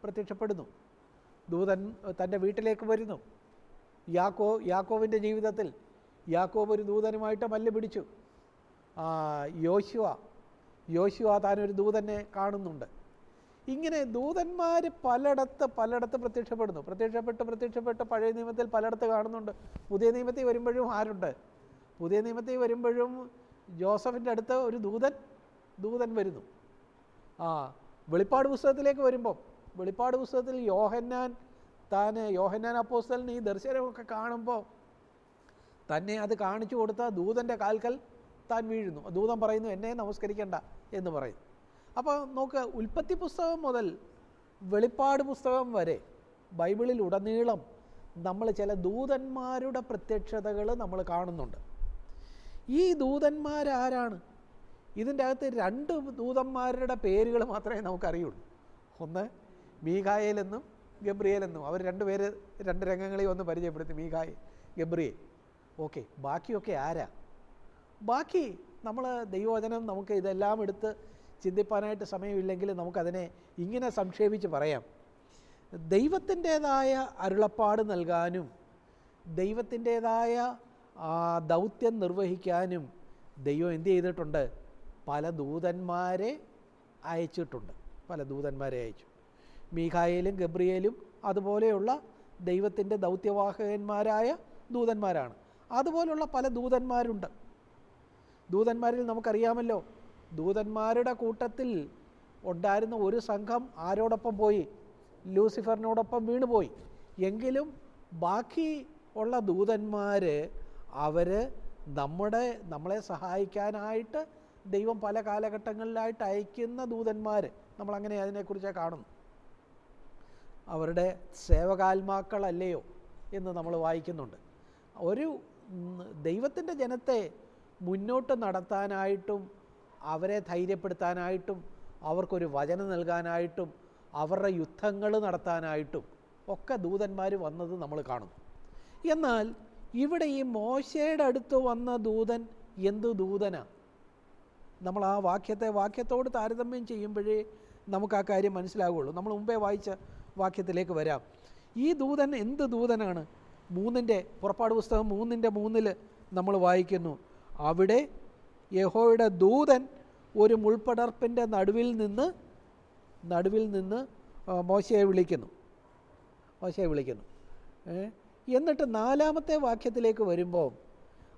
പ്രത്യക്ഷപ്പെടുന്നു. ദൂതൻ തന്റെ വീട്ടിലേക്ക് വരുന്നു. യാക്കോ യാക്കോവിന്റെ ജീവിതത്തിൽ യാക്കോബ് ഒരു ദൂതനുമായിട്ട് മല്ല് പിടിച്ചു. യോശുവ യോശുവ താനൊരു ദൂതനെ കാണുന്നുണ്ട്. ഇങ്ങനെ ദൂതന്മാർ പലയിടത്ത് പലയിടത്ത് പ്രത്യക്ഷപ്പെടുന്നു. പ്രത്യക്ഷപ്പെട്ട് പ്രത്യക്ഷപ്പെട്ട് പഴയ നിയമത്തിൽ പലയിടത്ത് കാണുന്നുണ്ട്. പുതിയ നിയമത്തിൽ വരുമ്പോഴും ആരുണ്ട്? പുതിയ നിയമത്തിൽ വരുമ്പോഴും ജോസഫിന്റെ അടുത്ത് ഒരു ദൂതൻ ദൂതൻ വരുന്നു. ആ വെളിപ്പാട് പുസ്തകത്തിലേക്ക് വരുമ്പം വെളിപ്പാട് പുസ്തകത്തിൽ യോഹന്നാൻ താൻ യോഹന്നാൻ അപ്പോസ്റ്റലിന് ഈ ദർശനമൊക്കെ കാണുമ്പോൾ തന്നെ അത് കാണിച്ചു കൊടുത്ത ദൂതന്റെ കാൽക്കൽ താൻ വീഴുന്നു. ദൂതൻ പറയുന്നു എന്നെ നമസ്കരിക്കണ്ട. എന്ന് പറയും. അപ്പോൾ നോക്കുക ഉൽപ്പത്തി പുസ്തകം മുതൽ വെളിപ്പാട് പുസ്തകം വരെ ബൈബിളിൽ ഉടനീളം നമ്മൾ ചില ദൂതന്മാരുടെ പ്രത്യക്ഷതകൾ നമ്മൾ കാണുന്നുണ്ട്. ഈ ദൂതന്മാരാരാണ്? ഇതിന്റെ അകത്ത് രണ്ട് ദൂതന്മാരുടെ പേരുകൾ മാത്രമേ നമുക്കറിയുള്ളൂ. ഒന്ന് മീഖായേൽ എന്നും ഗബ്രിയേൽ എന്നും. അവർ രണ്ട് പേര് രണ്ട് രംഗങ്ങളിൽ ഒന്ന് പരിചയപ്പെടുത്തി. മീഖായ് ഗബ്രിയേൽ. ഓക്കെ ബാക്കിയൊക്കെ ആരാ? ബാക്കി നമ്മൾ ദൈവവചനം നമുക്ക് ഇതെല്ലാം എടുത്ത് ചിന്തിപ്പാനായിട്ട് സമയമില്ലെങ്കിൽ നമുക്കതിനെ ഇങ്ങനെ സംക്ഷേപിച്ച് പറയാം. ദൈവത്തിന്റേതായ അരുളപ്പാട് നൽകാനും ദൈവത്തിന്റേതായ ദൗത്യം നിർവഹിക്കാനും ദൈവം എന്ത് ചെയ്തിട്ടുണ്ട്? പല ദൂതന്മാരെ അയച്ചിട്ടുണ്ട്. പല ദൂതന്മാരെ അയച്ചു. മീഖായേലും ഗബ്രിയേലും അതുപോലെയുള്ള ദൈവത്തിന്റെ ദൗത്യവാഹകന്മാരായ ദൂതന്മാരാണ്. അതുപോലുള്ള പല ദൂതന്മാരുണ്ട്. ദൂതന്മാരിൽ നമുക്കറിയാമല്ലോ. ദൂതന്മാരുടെ കൂട്ടത്തിൽ ഉണ്ടായിരുന്ന ഒരു സംഘം ആരോടൊപ്പം പോയി? ലൂസിഫറിനോടൊപ്പം വീണുപോയി എങ്കിലും ബാക്കി ഉള്ള ദൂതന്മാർ അവർ നമ്മുടെ നമ്മളെ സഹായിക്കാനായിട്ട് ദൈവം പല കാലഘട്ടങ്ങളിലായിട്ട് അയക്കുന്ന ദൂതന്മാർ നമ്മളങ്ങനെ അതിനെക്കുറിച്ച് കാണുന്നു. അവരുടെ സേവകാത്മാക്കളല്ലയോ എന്ന് നമ്മൾ വായിക്കുന്നുണ്ട്. ഒരു ദൈവത്തിന്റെ ജനത്തെ മുന്നോട്ട് നടത്താനായിട്ടും അവരെ ധൈര്യപ്പെടുത്താനായിട്ടും അവർക്കൊരു വചനം നൽകാനായിട്ടും അവരുടെ യുദ്ധങ്ങൾ നടത്താനായിട്ടും ഒക്കെ ദൂതന്മാർ വന്നത് നമ്മൾ കാണുന്നു. എന്നാൽ ഇവിടെ ഈ മോശയുടെ അടുത്ത് വന്ന ദൂതൻ എന്തു ദൂതന? നമ്മൾ ആ വാക്യത്തെ വാക്യത്തോട് താരതമ്യം ചെയ്യുമ്പോഴേ നമുക്ക് ആ കാര്യം മനസ്സിലാവുകയുള്ളൂ നമ്മൾ മുമ്പേ വായിച്ച വാക്യത്തിലേക്ക് വരാം. ഈ ദൂതൻ എന്ത് ദൂതനാണ്? മൂന്നിന്റെ പുറപ്പാട് പുസ്തകം മൂന്നിന്റെ മൂന്നിൽ നമ്മൾ വായിക്കുന്നു. അവിടെ യഹോയുടെ ദൂതൻ ഒരു മുൾപ്പടർപ്പിന്റെ നടുവിൽ നിന്ന് നടുവിൽ നിന്ന് മോശയെ വിളിക്കുന്നു. മോശയെ വിളിക്കുന്നു. എന്നിട്ട് നാലാമത്തെ വാക്യത്തിലേക്ക് വരുമ്പോൾ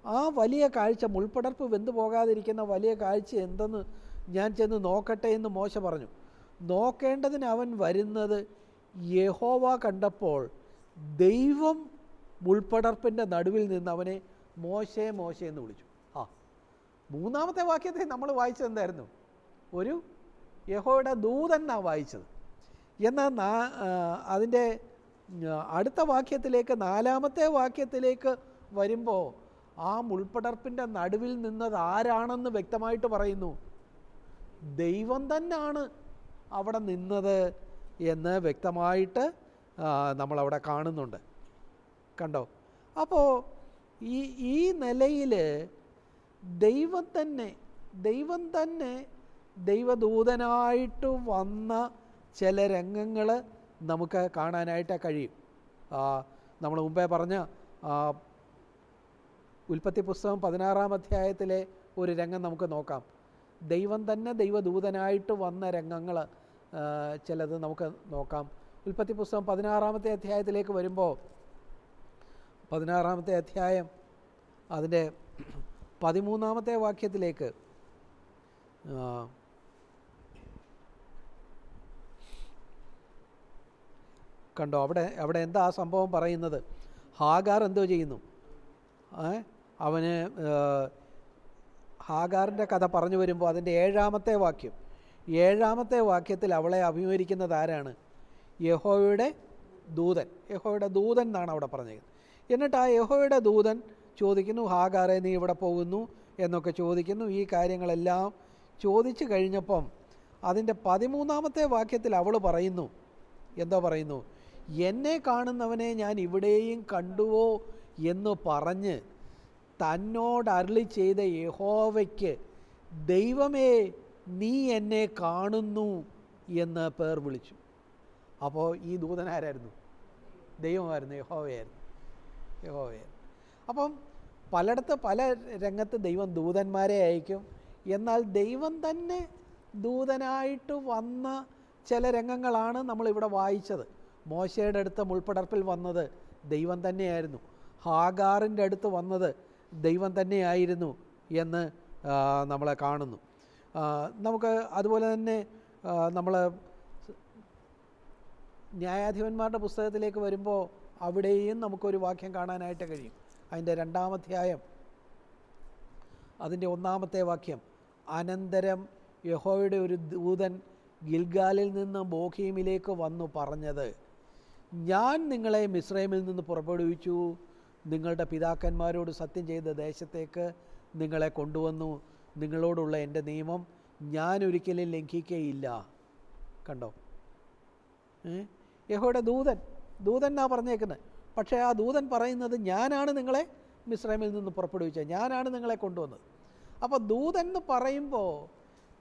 ആ വലിയ കാഴ്ച മുൾപ്പടർപ്പ് വെന്തു പോകാതിരിക്കുന്ന വലിയ കാഴ്ച എന്തെന്ന് ഞാൻ ചെന്ന് നോക്കട്ടെ എന്ന് മോശ പറഞ്ഞു. നോക്കേണ്ടതിന് അവൻ വരുന്നത് യഹോവ കണ്ടപ്പോൾ ദൈവം മുൾപ്പടർപ്പിന്റെ നടുവിൽ നിന്ന് അവനെ മോശേ മോശേ എന്ന് വിളിച്ചു. മൂന്നാമത്തെ വാക്യത്തെ നമ്മൾ വായിച്ചത് എന്തായിരുന്നു? ഒരു യഹോയുടെ ദൂതനാണ് വായിച്ചത്. എന്നാൽ നാ അതിന്റെ അടുത്ത വാക്യത്തിലേക്ക് നാലാമത്തെ വാക്യത്തിലേക്ക് വരുമ്പോൾ ആ മുൾപ്പടർപ്പിന്റെ നടുവിൽ നിന്നത് ആരാണെന്ന് വ്യക്തമായിട്ട് പറയുന്നു. ദൈവം തന്നെയാണ് അവിടെ നിന്നത് എന്ന് വ്യക്തമായിട്ട് നമ്മളവിടെ കാണുന്നുണ്ട്. കണ്ടോ? അപ്പോൾ ഈ ഈ നിലയിൽ ദൈവം തന്നെ ദൈവം തന്നെ ദൈവദൂതനായിട്ട് വന്ന ചില രംഗങ്ങൾ നമുക്ക് കാണാനായിട്ട് കഴിയും. നമ്മൾ മുമ്പേ പറഞ്ഞ ഉൽപ്പത്തി പുസ്തകം പതിനാറാം അധ്യായത്തിലെ ഒരു രംഗം നമുക്ക് നോക്കാം. ദൈവം തന്നെ ദൈവദൂതനായിട്ട് വന്ന രംഗങ്ങൾ ചിലത് നമുക്ക് നോക്കാം. ഉൽപ്പത്തി പുസ്തകം പതിനാറാമത്തെ അധ്യായത്തിലേക്ക് വരുമ്പോൾ പതിനാറാമത്തെ അധ്യായം അതിന്റെ പതിമൂന്നാമത്തെ വാക്യത്തിലേക്ക് കണ്ടോ അവിടെ അവിടെ എന്താ ആ സംഭവം പറയുന്നത്? ഹാഗാർ എന്തോ ചെയ്യുന്നു? അവന് ഹാഗാറിന്റെ കഥ പറഞ്ഞു വരുമ്പോൾ അതിന്റെ ഏഴാമത്തെ വാക്യം ഏഴാമത്തെ വാക്യത്തിൽ അവളെ അഭിമുഖീകരിക്കുന്നത് ആരാണ്? യഹോയുടെ ദൂതൻ. യഹോയുടെ ദൂതൻ എന്നാണ് അവിടെ പറഞ്ഞത് എന്നിട്ട് ആ യഹോയുടെ ദൂതൻ ചോദിക്കുന്നു ഹാഗാറെ നീ ഇവിടെ പോകുന്നു? എന്നൊക്കെ ചോദിക്കുന്നു. ഈ കാര്യങ്ങളെല്ലാം ചോദിച്ചു കഴിഞ്ഞപ്പം അതിന്റെ പതിമൂന്നാമത്തെ വാക്യത്തിൽ അവൾ പറയുന്നു. എന്തോ പറയുന്നു? എന്നെ കാണുന്നവനെ ഞാൻ ഇവിടെയും കണ്ടുവോ? എന്ന് പറഞ്ഞ് തന്നോട് അരളി ചെയ്ത യഹോവയ്ക്ക് ദൈവമേ നീ എന്നെ കാണുന്നു എന്ന് പേർ വിളിച്ചു. അപ്പോൾ ഈ ദൂതനാരായിരുന്നു? ദൈവമായിരുന്നു യഹോവയായിരുന്നു യഹോവയായിരുന്നു. അപ്പം പലയിടത്ത് പല രംഗത്ത് ദൈവം ദൂതന്മാരെ അയക്കും. എന്നാൽ ദൈവം തന്നെ ദൂതനായിട്ട് വന്ന ചില രംഗങ്ങളാണ് നമ്മളിവിടെ വായിച്ചത്. മോശയുടെ അടുത്ത് മുൾപ്പടർപ്പിൽ വന്നത് ദൈവം തന്നെയായിരുന്നു. ഹാഗാറിന്റെ അടുത്ത് വന്നത് ദൈവം തന്നെയായിരുന്നു എന്ന് നമ്മളെ കാണുന്നു. നമുക്ക് അതുപോലെ തന്നെ നമ്മൾ ന്യായാധിപന്മാരുടെ പുസ്തകത്തിലേക്ക് വരുമ്പോൾ അവിടെയും നമുക്കൊരു വാക്യം കാണാനായിട്ട് കഴിയും. അതിന്റെ രണ്ടാമധ്യായം അതിന്റെ ഒന്നാമത്തെ വാക്യം അനന്തരം യഹോയുടെ ഒരു ദൂതൻ ഗിൽഗാലിൽ നിന്ന് ബോഹീമിലേക്ക് വന്നു പറഞ്ഞത് ഞാൻ നിങ്ങളെ മിസ്രൈമിൽ നിന്ന് പുറപ്പെടുവിച്ചു. നിങ്ങളുടെ പിതാക്കന്മാരോട് സത്യം ചെയ്ത ദേശത്തേക്ക് നിങ്ങളെ കൊണ്ടുവന്നു. നിങ്ങളോടുള്ള എന്റെ നിയമം ഞാൻ ഒരിക്കലും ലംഘിക്കുകയില്ല കണ്ടോ? യഹോയുടെ ദൂതൻ ദൂതൻ എന്നാ പറഞ്ഞേക്കുന്നത്? പക്ഷേ ആ ദൂതൻ പറയുന്നത് ഞാനാണ് നിങ്ങളെ മിശ്രമിൽ നിന്ന് പുറപ്പെടുവിച്ചത്. ഞാനാണ് നിങ്ങളെ കൊണ്ടുവന്നത്. അപ്പോൾ ദൂതൻ എന്ന് പറയുമ്പോൾ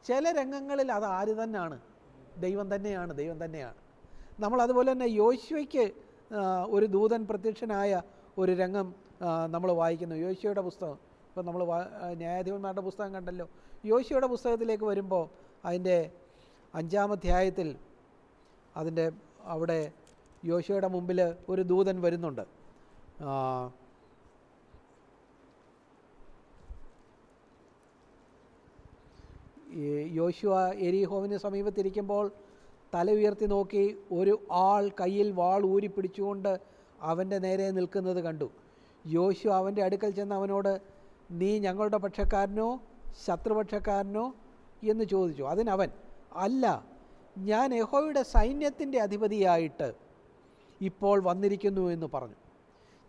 ചില രംഗങ്ങളിൽ അത് ആര് തന്നെയാണ്? ദൈവം തന്നെയാണ് ദൈവം തന്നെയാണ്. നമ്മൾ അതുപോലെ തന്നെ യോശുവയ്ക്ക് ഒരു ദൂതൻ പ്രത്യക്ഷനായ ഒരു രംഗം നമ്മൾ വായിക്കുന്നു. യോശുവയുടെ പുസ്തകം. ഇപ്പോൾ നമ്മൾ ന്യായാധിപന്മാരുടെ പുസ്തകം കണ്ടല്ലോ. യോശുവയുടെ പുസ്തകത്തിലേക്ക് വരുമ്പോൾ അതിന്റെ അഞ്ചാമധ്യായത്തിൽ അതിന്റെ അവിടെ യോശുവയുടെ മുമ്പിൽ ഒരു ദൂതൻ വരുന്നുണ്ട്. യോശുവ എരിഹോവിന് സമീപത്തിരിക്കുമ്പോൾ തല ഉയർത്തി നോക്കി ഒരു ആൾ കയ്യിൽ വാൾ ഊരി പിടിച്ചുകൊണ്ട് അവന്റെ നേരെ നിൽക്കുന്നത് കണ്ടു. യോശു അവന്റെ അടുക്കൽ ചെന്ന് അവനോട് നീ ഞങ്ങളുടെ പക്ഷക്കാരനോ ശത്രുപക്ഷക്കാരനോ? എന്ന് ചോദിച്ചു. അതിനവൻ അല്ല ഞാൻ യഹോയുടെ സൈന്യത്തിന്റെ അധിപതിയായിട്ട് ഇപ്പോൾ വന്നിരിക്കുന്നു എന്ന് പറഞ്ഞു.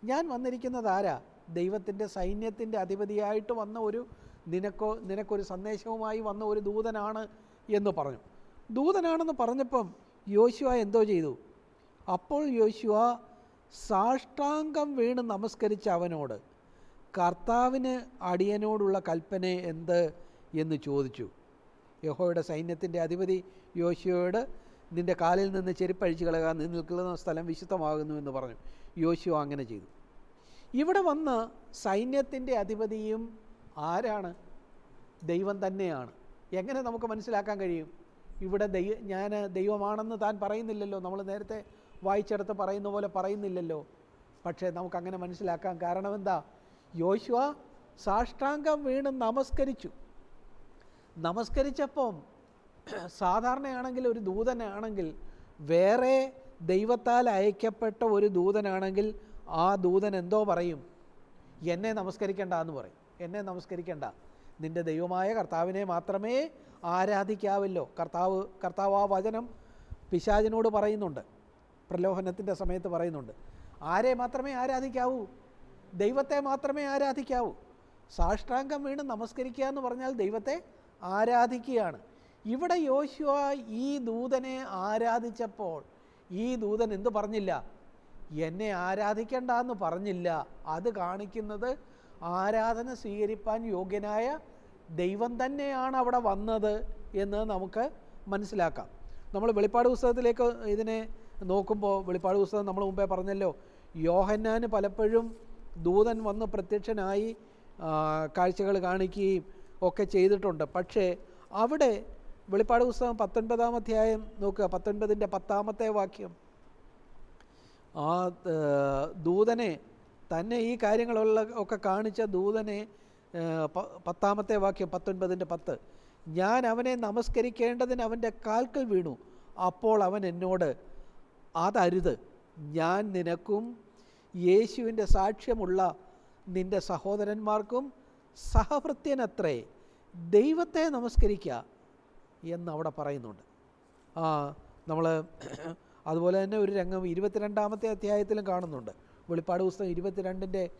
ഞാൻ വന്നിരിക്കുന്നത് ആരാ? ദൈവത്തിന്റെ സൈന്യത്തിന്റെ അധിപതിയായിട്ട് വന്ന ഒരു നിനക്കോ നിനക്കൊരു സന്ദേശവുമായി വന്ന ഒരു ദൂതനാണ് എന്ന് പറഞ്ഞു. ദൂതനാണെന്ന് പറഞ്ഞപ്പം യോശുവ എന്തോ ചെയ്തു? അപ്പോൾ യോശുവ സാഷ്ടാംഗം വീണ് നമസ്കരിച്ച അവനോട് കർത്താവിന് അടിയനോടുള്ള കൽപ്പന എന്ത്? എന്ന് ചോദിച്ചു. യഹോയുടെ സൈന്യത്തിന്റെ അധിപതി യോശുവയോട് നിന്റെ കാലിൽ നിന്ന് ചെരുപ്പഴിച്ച് കളയുക നീ നിൽക്കുന്ന സ്ഥലം വിശുദ്ധമാകുന്നു എന്ന് പറഞ്ഞു. യോശുവ അങ്ങനെ ചെയ്തു. ഇവിടെ വന്ന് സൈന്യത്തിന്റെ അധിപതിയും ആരാണ്? ദൈവം തന്നെയാണ്. എങ്ങനെ നമുക്ക് മനസ്സിലാക്കാൻ കഴിയും? ഇവിടെ ദൈവ ഞാൻ ദൈവമാണെന്ന് താൻ പറയുന്നില്ലല്ലോ. നമ്മൾ നേരത്തെ വായിച്ചെടുത്ത് പറയുന്ന പോലെ പറയുന്നില്ലല്ലോ. പക്ഷേ നമുക്കങ്ങനെ മനസ്സിലാക്കാൻ കാരണം എന്താ? യോശുവ സാഷ്ടാംഗം വീണ് നമസ്കരിച്ചു. നമസ്കരിച്ചപ്പം സാധാരണയാണെങ്കിൽ ഒരു ദൂതനാണെങ്കിൽ വേറെ ദൈവത്താൽ അയക്കപ്പെട്ട ഒരു ദൂതനാണെങ്കിൽ ആ ദൂതൻ എന്തോ പറയും? എന്നെ നമസ്കരിക്കേണ്ട എന്ന് പറയും. എന്നെ നമസ്കരിക്കേണ്ട. നിന്റെ ദൈവമായ കർത്താവിനെ മാത്രമേ ആരാധിക്കാവല്ലോ. കർത്താവ് കർത്താവ് ആ വചനം പിശാചിനോട് പറയുന്നുണ്ട്. പ്രലോഭനത്തിന്റെ സമയത്ത് പറയുന്നുണ്ട്. ആരെ മാത്രമേ ആരാധിക്കാവൂ? ദൈവത്തെ മാത്രമേ ആരാധിക്കാവൂ? സാഷ്ടാംഗം വീണ് നമസ്കരിക്കുക എന്ന് പറഞ്ഞാൽ ദൈവത്തെ ആരാധിക്കുകയാണ്. ഇവിടെ യോശുവ ഈ ദൂതനെ ആരാധിച്ചപ്പോൾ ഈ ദൂതൻ എന്ത് പറഞ്ഞില്ല? എന്നെ ആരാധിക്കണ്ട എന്ന് പറഞ്ഞില്ല. അത് കാണിക്കുന്നത് ആരാധന സ്വീകരിപ്പാൻ യോഗ്യനായ ദൈവം തന്നെയാണ് അവിടെ വന്നത് എന്ന് നമുക്ക് മനസ്സിലാക്കാം. നമ്മൾ വെളിപ്പാട് പുസ്തകത്തിലേക്ക് ഇതിനെ നോക്കുമ്പോൾ വെളിപ്പാട് പുസ്തകം നമ്മൾ മുമ്പേ പറഞ്ഞല്ലോ യോഹന്നാന് പലപ്പോഴും ദൂതൻ വന്ന് പ്രത്യക്ഷനായി കാഴ്ചകൾ കാണിക്കുകയും ഒക്കെ ചെയ്തിട്ടുണ്ട്. പക്ഷേ അവിടെ വെളിപ്പാട് പുസ്തകം പത്തൊൻപതാം അധ്യായം നോക്കുക. പത്തൊൻപതിന്റെ പത്താമത്തെ വാക്യം. ആ ദൂതനെ തന്നെ ഈ കാര്യങ്ങളുള്ള ഒക്കെ കാണിച്ച ദൂതനെ പത്താമത്തെ വാക്യം പത്തൊൻപതിന്റെ പത്ത്. ഞാൻ അവനെ നമസ്കരിക്കേണ്ടതിന് അവന്റെ കാൽക്കൽ വീണു. അപ്പോൾ അവൻ എന്നോട് അതരുത്. ഞാൻ നിനക്കും യേശുവിന്റെ സാക്ഷ്യമുള്ള നിന്റെ സഹോദരന്മാർക്കും സഹവൃത്യനത്രേ. ദൈവത്തെ നമസ്കരിക്കുക എന്ന് അവിടെ പറയുന്നുണ്ട്. ആ നമ്മൾ അതുപോലെ തന്നെ ഒരു രംഗം ഇരുപത്തിരണ്ടാമത്തെ അധ്യായത്തിലും കാണുന്നുണ്ട്. വെളിപ്പാട് പുസ്തകം ഇരുപത്തിരണ്ടിന്റെ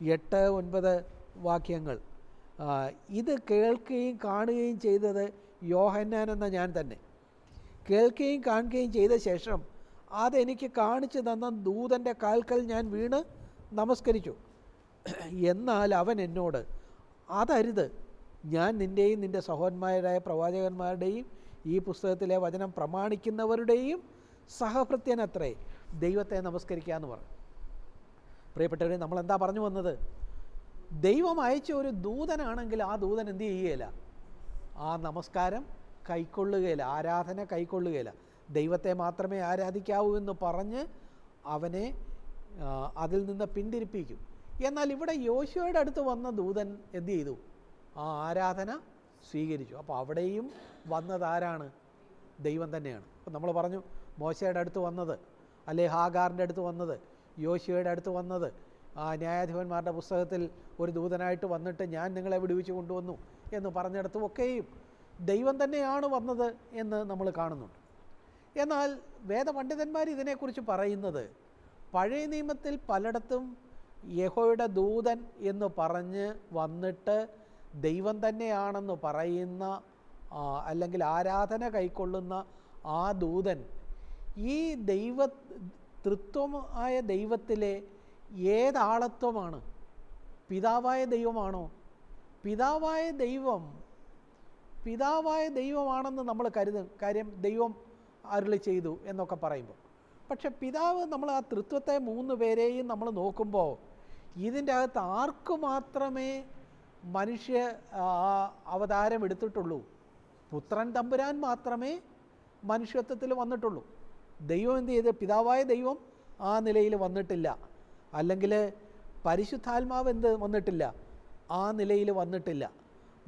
എട്ട് ഒൻപത് വാക്യങ്ങൾ. ഇത് കേൾക്കുകയും കാണുകയും ചെയ്തത് യോഹന്നാൻ എന്ന ഞാൻ തന്നെ. കേൾക്കുകയും കാണുകയും ചെയ്ത ശേഷം അതെനിക്ക് കാണിച്ചു തന്ന ദൂതന്റെ കാൽക്കൽ ഞാൻ വീണ് നമസ്കരിച്ചു. എന്നാൽ അവൻ എന്നോട് അതരുത് ഞാൻ നിന്റെയും നിന്റെ സഹോന്മാരായ പ്രവാചകന്മാരുടെയും ഈ പുസ്തകത്തിലെ വചനം പ്രമാണിക്കുന്നവരുടെയും സഹഭൃത്യനത്രേ ദൈവത്തെ നമസ്കരിക്കുക എന്ന് പറഞ്ഞു. പ്രിയപ്പെട്ടവരെ നമ്മൾ എന്താ പറഞ്ഞു വന്നത്? ദൈവം അയച്ച ഒരു ദൂതനാണെങ്കിൽ ആ ദൂതൻ എന്ത് ചെയ്യുകയില്ല? ആ നമസ്കാരം കൈക്കൊള്ളുകയില്ല ആരാധന കൈക്കൊള്ളുകയില്ല. ദൈവത്തെ മാത്രമേ ആരാധിക്കാവൂ എന്ന് പറഞ്ഞ് അവനെ അതിൽ നിന്ന് പിന്തിരിപ്പിക്കും. എന്നാൽ ഇവിടെ യോശുവയുടെ അടുത്ത് വന്ന ദൂതൻ എന്ത് ചെയ്തു? ആ ആരാധന സ്വീകരിച്ചു. അപ്പോൾ അവിടെയും വന്നത് ആരാണ്? ദൈവം തന്നെയാണ്. അപ്പം നമ്മൾ പറഞ്ഞു മോശയുടെ അടുത്ത് വന്നത് അല്ലെ ഹാഗാറിന്റെ അടുത്ത് വന്നത് യോശിയുടെ അടുത്ത് വന്നത് ആ ന്യായാധിപന്മാരുടെ പുസ്തകത്തിൽ ഒരു ദൂതനായിട്ട് വന്നിട്ട് ഞാൻ നിങ്ങളെ വിടുവിച്ച് കൊണ്ടുവന്നു എന്ന് പറഞ്ഞിടത്തും ഒക്കെയും ദൈവം തന്നെയാണ് വന്നത് എന്ന് നമ്മൾ കാണുന്നുണ്ട്. എന്നാൽ വേദപണ്ഡിതന്മാർ ഇതിനെക്കുറിച്ച് പറയുന്നത് പഴയ നിയമത്തിൽ പലയിടത്തും യഹോയുടെ ദൂതൻ എന്ന് പറഞ്ഞ് വന്നിട്ട് ദൈവം തന്നെയാണെന്ന് പറയുന്ന അല്ലെങ്കിൽ ആരാധന കൈക്കൊള്ളുന്ന ആ ദൂതൻ ഈ ദൈവ തൃത്വമായ ദൈവത്തിലെ ഏതാളത്വമാണ്? പിതാവായ ദൈവമാണോ? പിതാവായ ദൈവം പിതാവായ ദൈവമാണെന്ന് നമ്മൾ കരുതും കാര്യം ദൈവം അരുളി ചെയ്തു എന്നൊക്കെ പറയുമ്പോൾ. പക്ഷെ പിതാവ് നമ്മൾ ആ തൃത്വത്തെ മൂന്ന് പേരെയും നമ്മൾ നോക്കുമ്പോൾ ഇതിന്റെ അകത്ത് ആർക്ക് മാത്രമേ മനുഷ്യ അവതാരം എടുത്തിട്ടുള്ളൂ. പുത്രൻ തമ്പുരാൻ മാത്രമേ മനുഷ്യത്വത്തിൽ വന്നിട്ടുള്ളൂ. ദൈവം എന്ത് ചെയ്ത്? പിതാവായ ദൈവം ആ നിലയിൽ വന്നിട്ടില്ല. അല്ലെങ്കിൽ പരിശുദ്ധാത്മാവ് എന്ത് വന്നിട്ടില്ല? ആ നിലയിൽ വന്നിട്ടില്ല.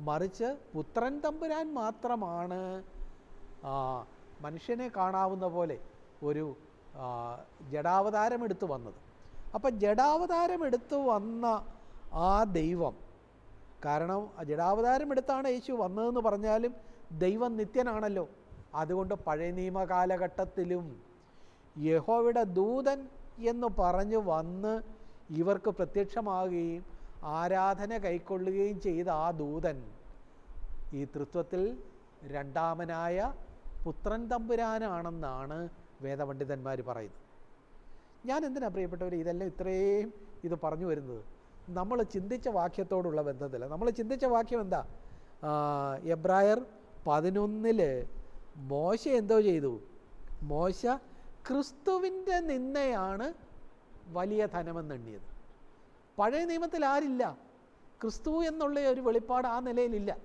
മറിച്ച് പുത്രൻ തമ്പുരാൻ മാത്രമാണ് മനുഷ്യനെ കാണാവുന്ന പോലെ ഒരു ജഡാവതാരം എടുത്തു വന്നത്. അപ്പം ജഡാവതാരം എടുത്തു വന്ന ആ ദൈവം കാരണം ജഡാവതാരം എടുത്താണ് യേശു വന്നതെന്ന് പറഞ്ഞാലും ദൈവം നിത്യനാണല്ലോ. അതുകൊണ്ട് പഴയ നിയമ കാലഘട്ടത്തിലും ദൂതൻ എന്ന് പറഞ്ഞു വന്ന് ഇവർക്ക് പ്രത്യക്ഷമാകുകയും ആരാധന കൈക്കൊള്ളുകയും ചെയ്ത ആ ദൂതൻ ഈ തൃത്വത്തിൽ രണ്ടാമനായ പുത്രൻ തമ്പുരാനാണെന്നാണ് വേദപണ്ഡിതന്മാർ പറയുന്നത്. ഞാൻ എന്തിനാ പ്രിയപ്പെട്ടവർ ഇതെല്ലാം ഇത്രയും ഇത് പറഞ്ഞു വരുന്നത്? നമ്മൾ ചിന്തിച്ച വാക്യത്തോടുള്ള ബന്ധത്തിൽ നമ്മൾ ചിന്തിച്ച വാക്യം എന്താ? എബ്രായർ പതിനൊന്നിൽ മോശ എന്തോ ചെയ്തു? മോശ ക്രിസ്തുവിന്റെ നിന്നയാണ് വലിയ ധനമെന്നെണ്ണിയത്. പഴയ നിയമത്തിൽ ആരില്ല. ക്രിസ്തു എന്നുള്ള ഒരു വെളിപ്പാട് ആ നിലയിലില്ല.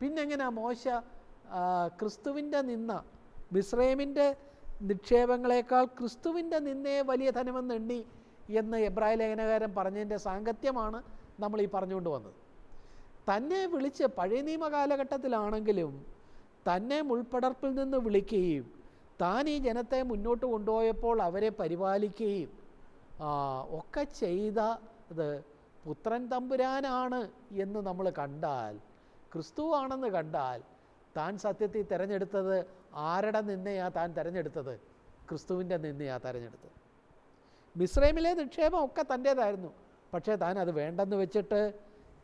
പിന്നെങ്ങനെയാ മോശ ക്രിസ്തുവിന്റെ നിന്ന മിസ്രൈമിന്റെ നിക്ഷേപങ്ങളെക്കാൾ ക്രിസ്തുവിന്റെ നിന്നയെ വലിയ ധനമെന്ന് എണ്ണി എന്ന് എബ്രാഹിം ലേഖനകാരൻ പറഞ്ഞതിന്റെ സാങ്കത്യമാണ് നമ്മൾ ഈ പറഞ്ഞുകൊണ്ട് വന്നത്. തന്നെ വിളിച്ച് പഴയ നിയമ കാലഘട്ടത്തിലാണെങ്കിലും തന്നെ മുൾപ്പടർപ്പിൽ നിന്ന് വിളിക്കുകയും താൻ ഈ ജനത്തെ മുന്നോട്ട് കൊണ്ടുപോയപ്പോൾ അവരെ പരിപാലിക്കുകയും ഒക്കെ ചെയ്ത ഇത് പുത്രൻ തമ്പുരാനാണ് എന്ന് നമ്മൾ കണ്ടാൽ ക്രിസ്തു ആണെന്ന് കണ്ടാൽ താൻ സത്യത്തിൽ തിരഞ്ഞെടുത്തത് ആരുടെ നിന്നെയാണ് താൻ തിരഞ്ഞെടുത്തത്? ക്രിസ്തുവിന്റെ നിന്നെയാണ് തിരഞ്ഞെടുത്തത്. മിശ്രൈമിലെ നിക്ഷേപം ഒക്കെ തന്റേതായിരുന്നു. പക്ഷേ താൻ അത് വേണ്ടെന്ന് വെച്ചിട്ട്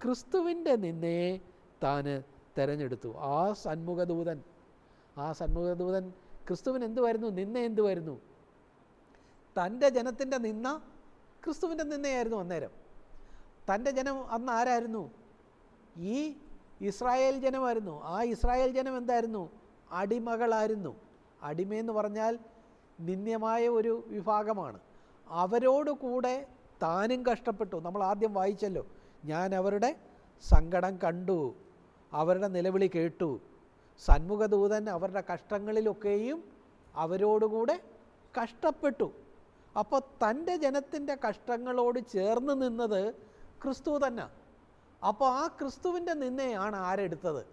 ക്രിസ്തുവിന്റെ നിന്നയെ താൻ തിരഞ്ഞെടുത്തു. ആ സന്മുഖദൂതൻ ആ സന്മുഖദൂതൻ ക്രിസ്തുവിന് എന്തുവായിരുന്നു? നിന്ന എന്തുവായിരുന്നു? തന്റെ ജനത്തിന്റെ നിന്ന ക്രിസ്തുവിന്റെ നിന്നയായിരുന്നു അന്നേരം. തന്റെ ജനം അന്ന് ആരായിരുന്നു? ഈ ഇസ്രായേൽ ജനമായിരുന്നു. ആ ഇസ്രായേൽ ജനം എന്തായിരുന്നു? അടിമകളായിരുന്നു. അടിമയെന്ന് പറഞ്ഞാൽ നിന്ദ്യമായ ഒരു വിഭാഗമാണ്. അവരോട് കൂടെ താനും കഷ്ടപ്പെട്ടു. നമ്മൾ ആദ്യം വായിച്ചല്ലോ ഞാൻ അവരുടെ സങ്കടം കണ്ടു അവരുടെ നിലവിളി കേട്ടു. സന്മുഖദൂതൻ അവരുടെ കഷ്ടങ്ങളിലൊക്കെയും അവരോടുകൂടെ കഷ്ടപ്പെട്ടു. അപ്പോൾ തന്റെ ജനത്തിന്റെ കഷ്ടങ്ങളോട് ചേർന്ന് നിന്നത് ക്രിസ്തു തന്നെ. അപ്പോൾ ആ ക്രിസ്തുവിന്റെ നിന്നെയാണ് ആരെടുത്തത്?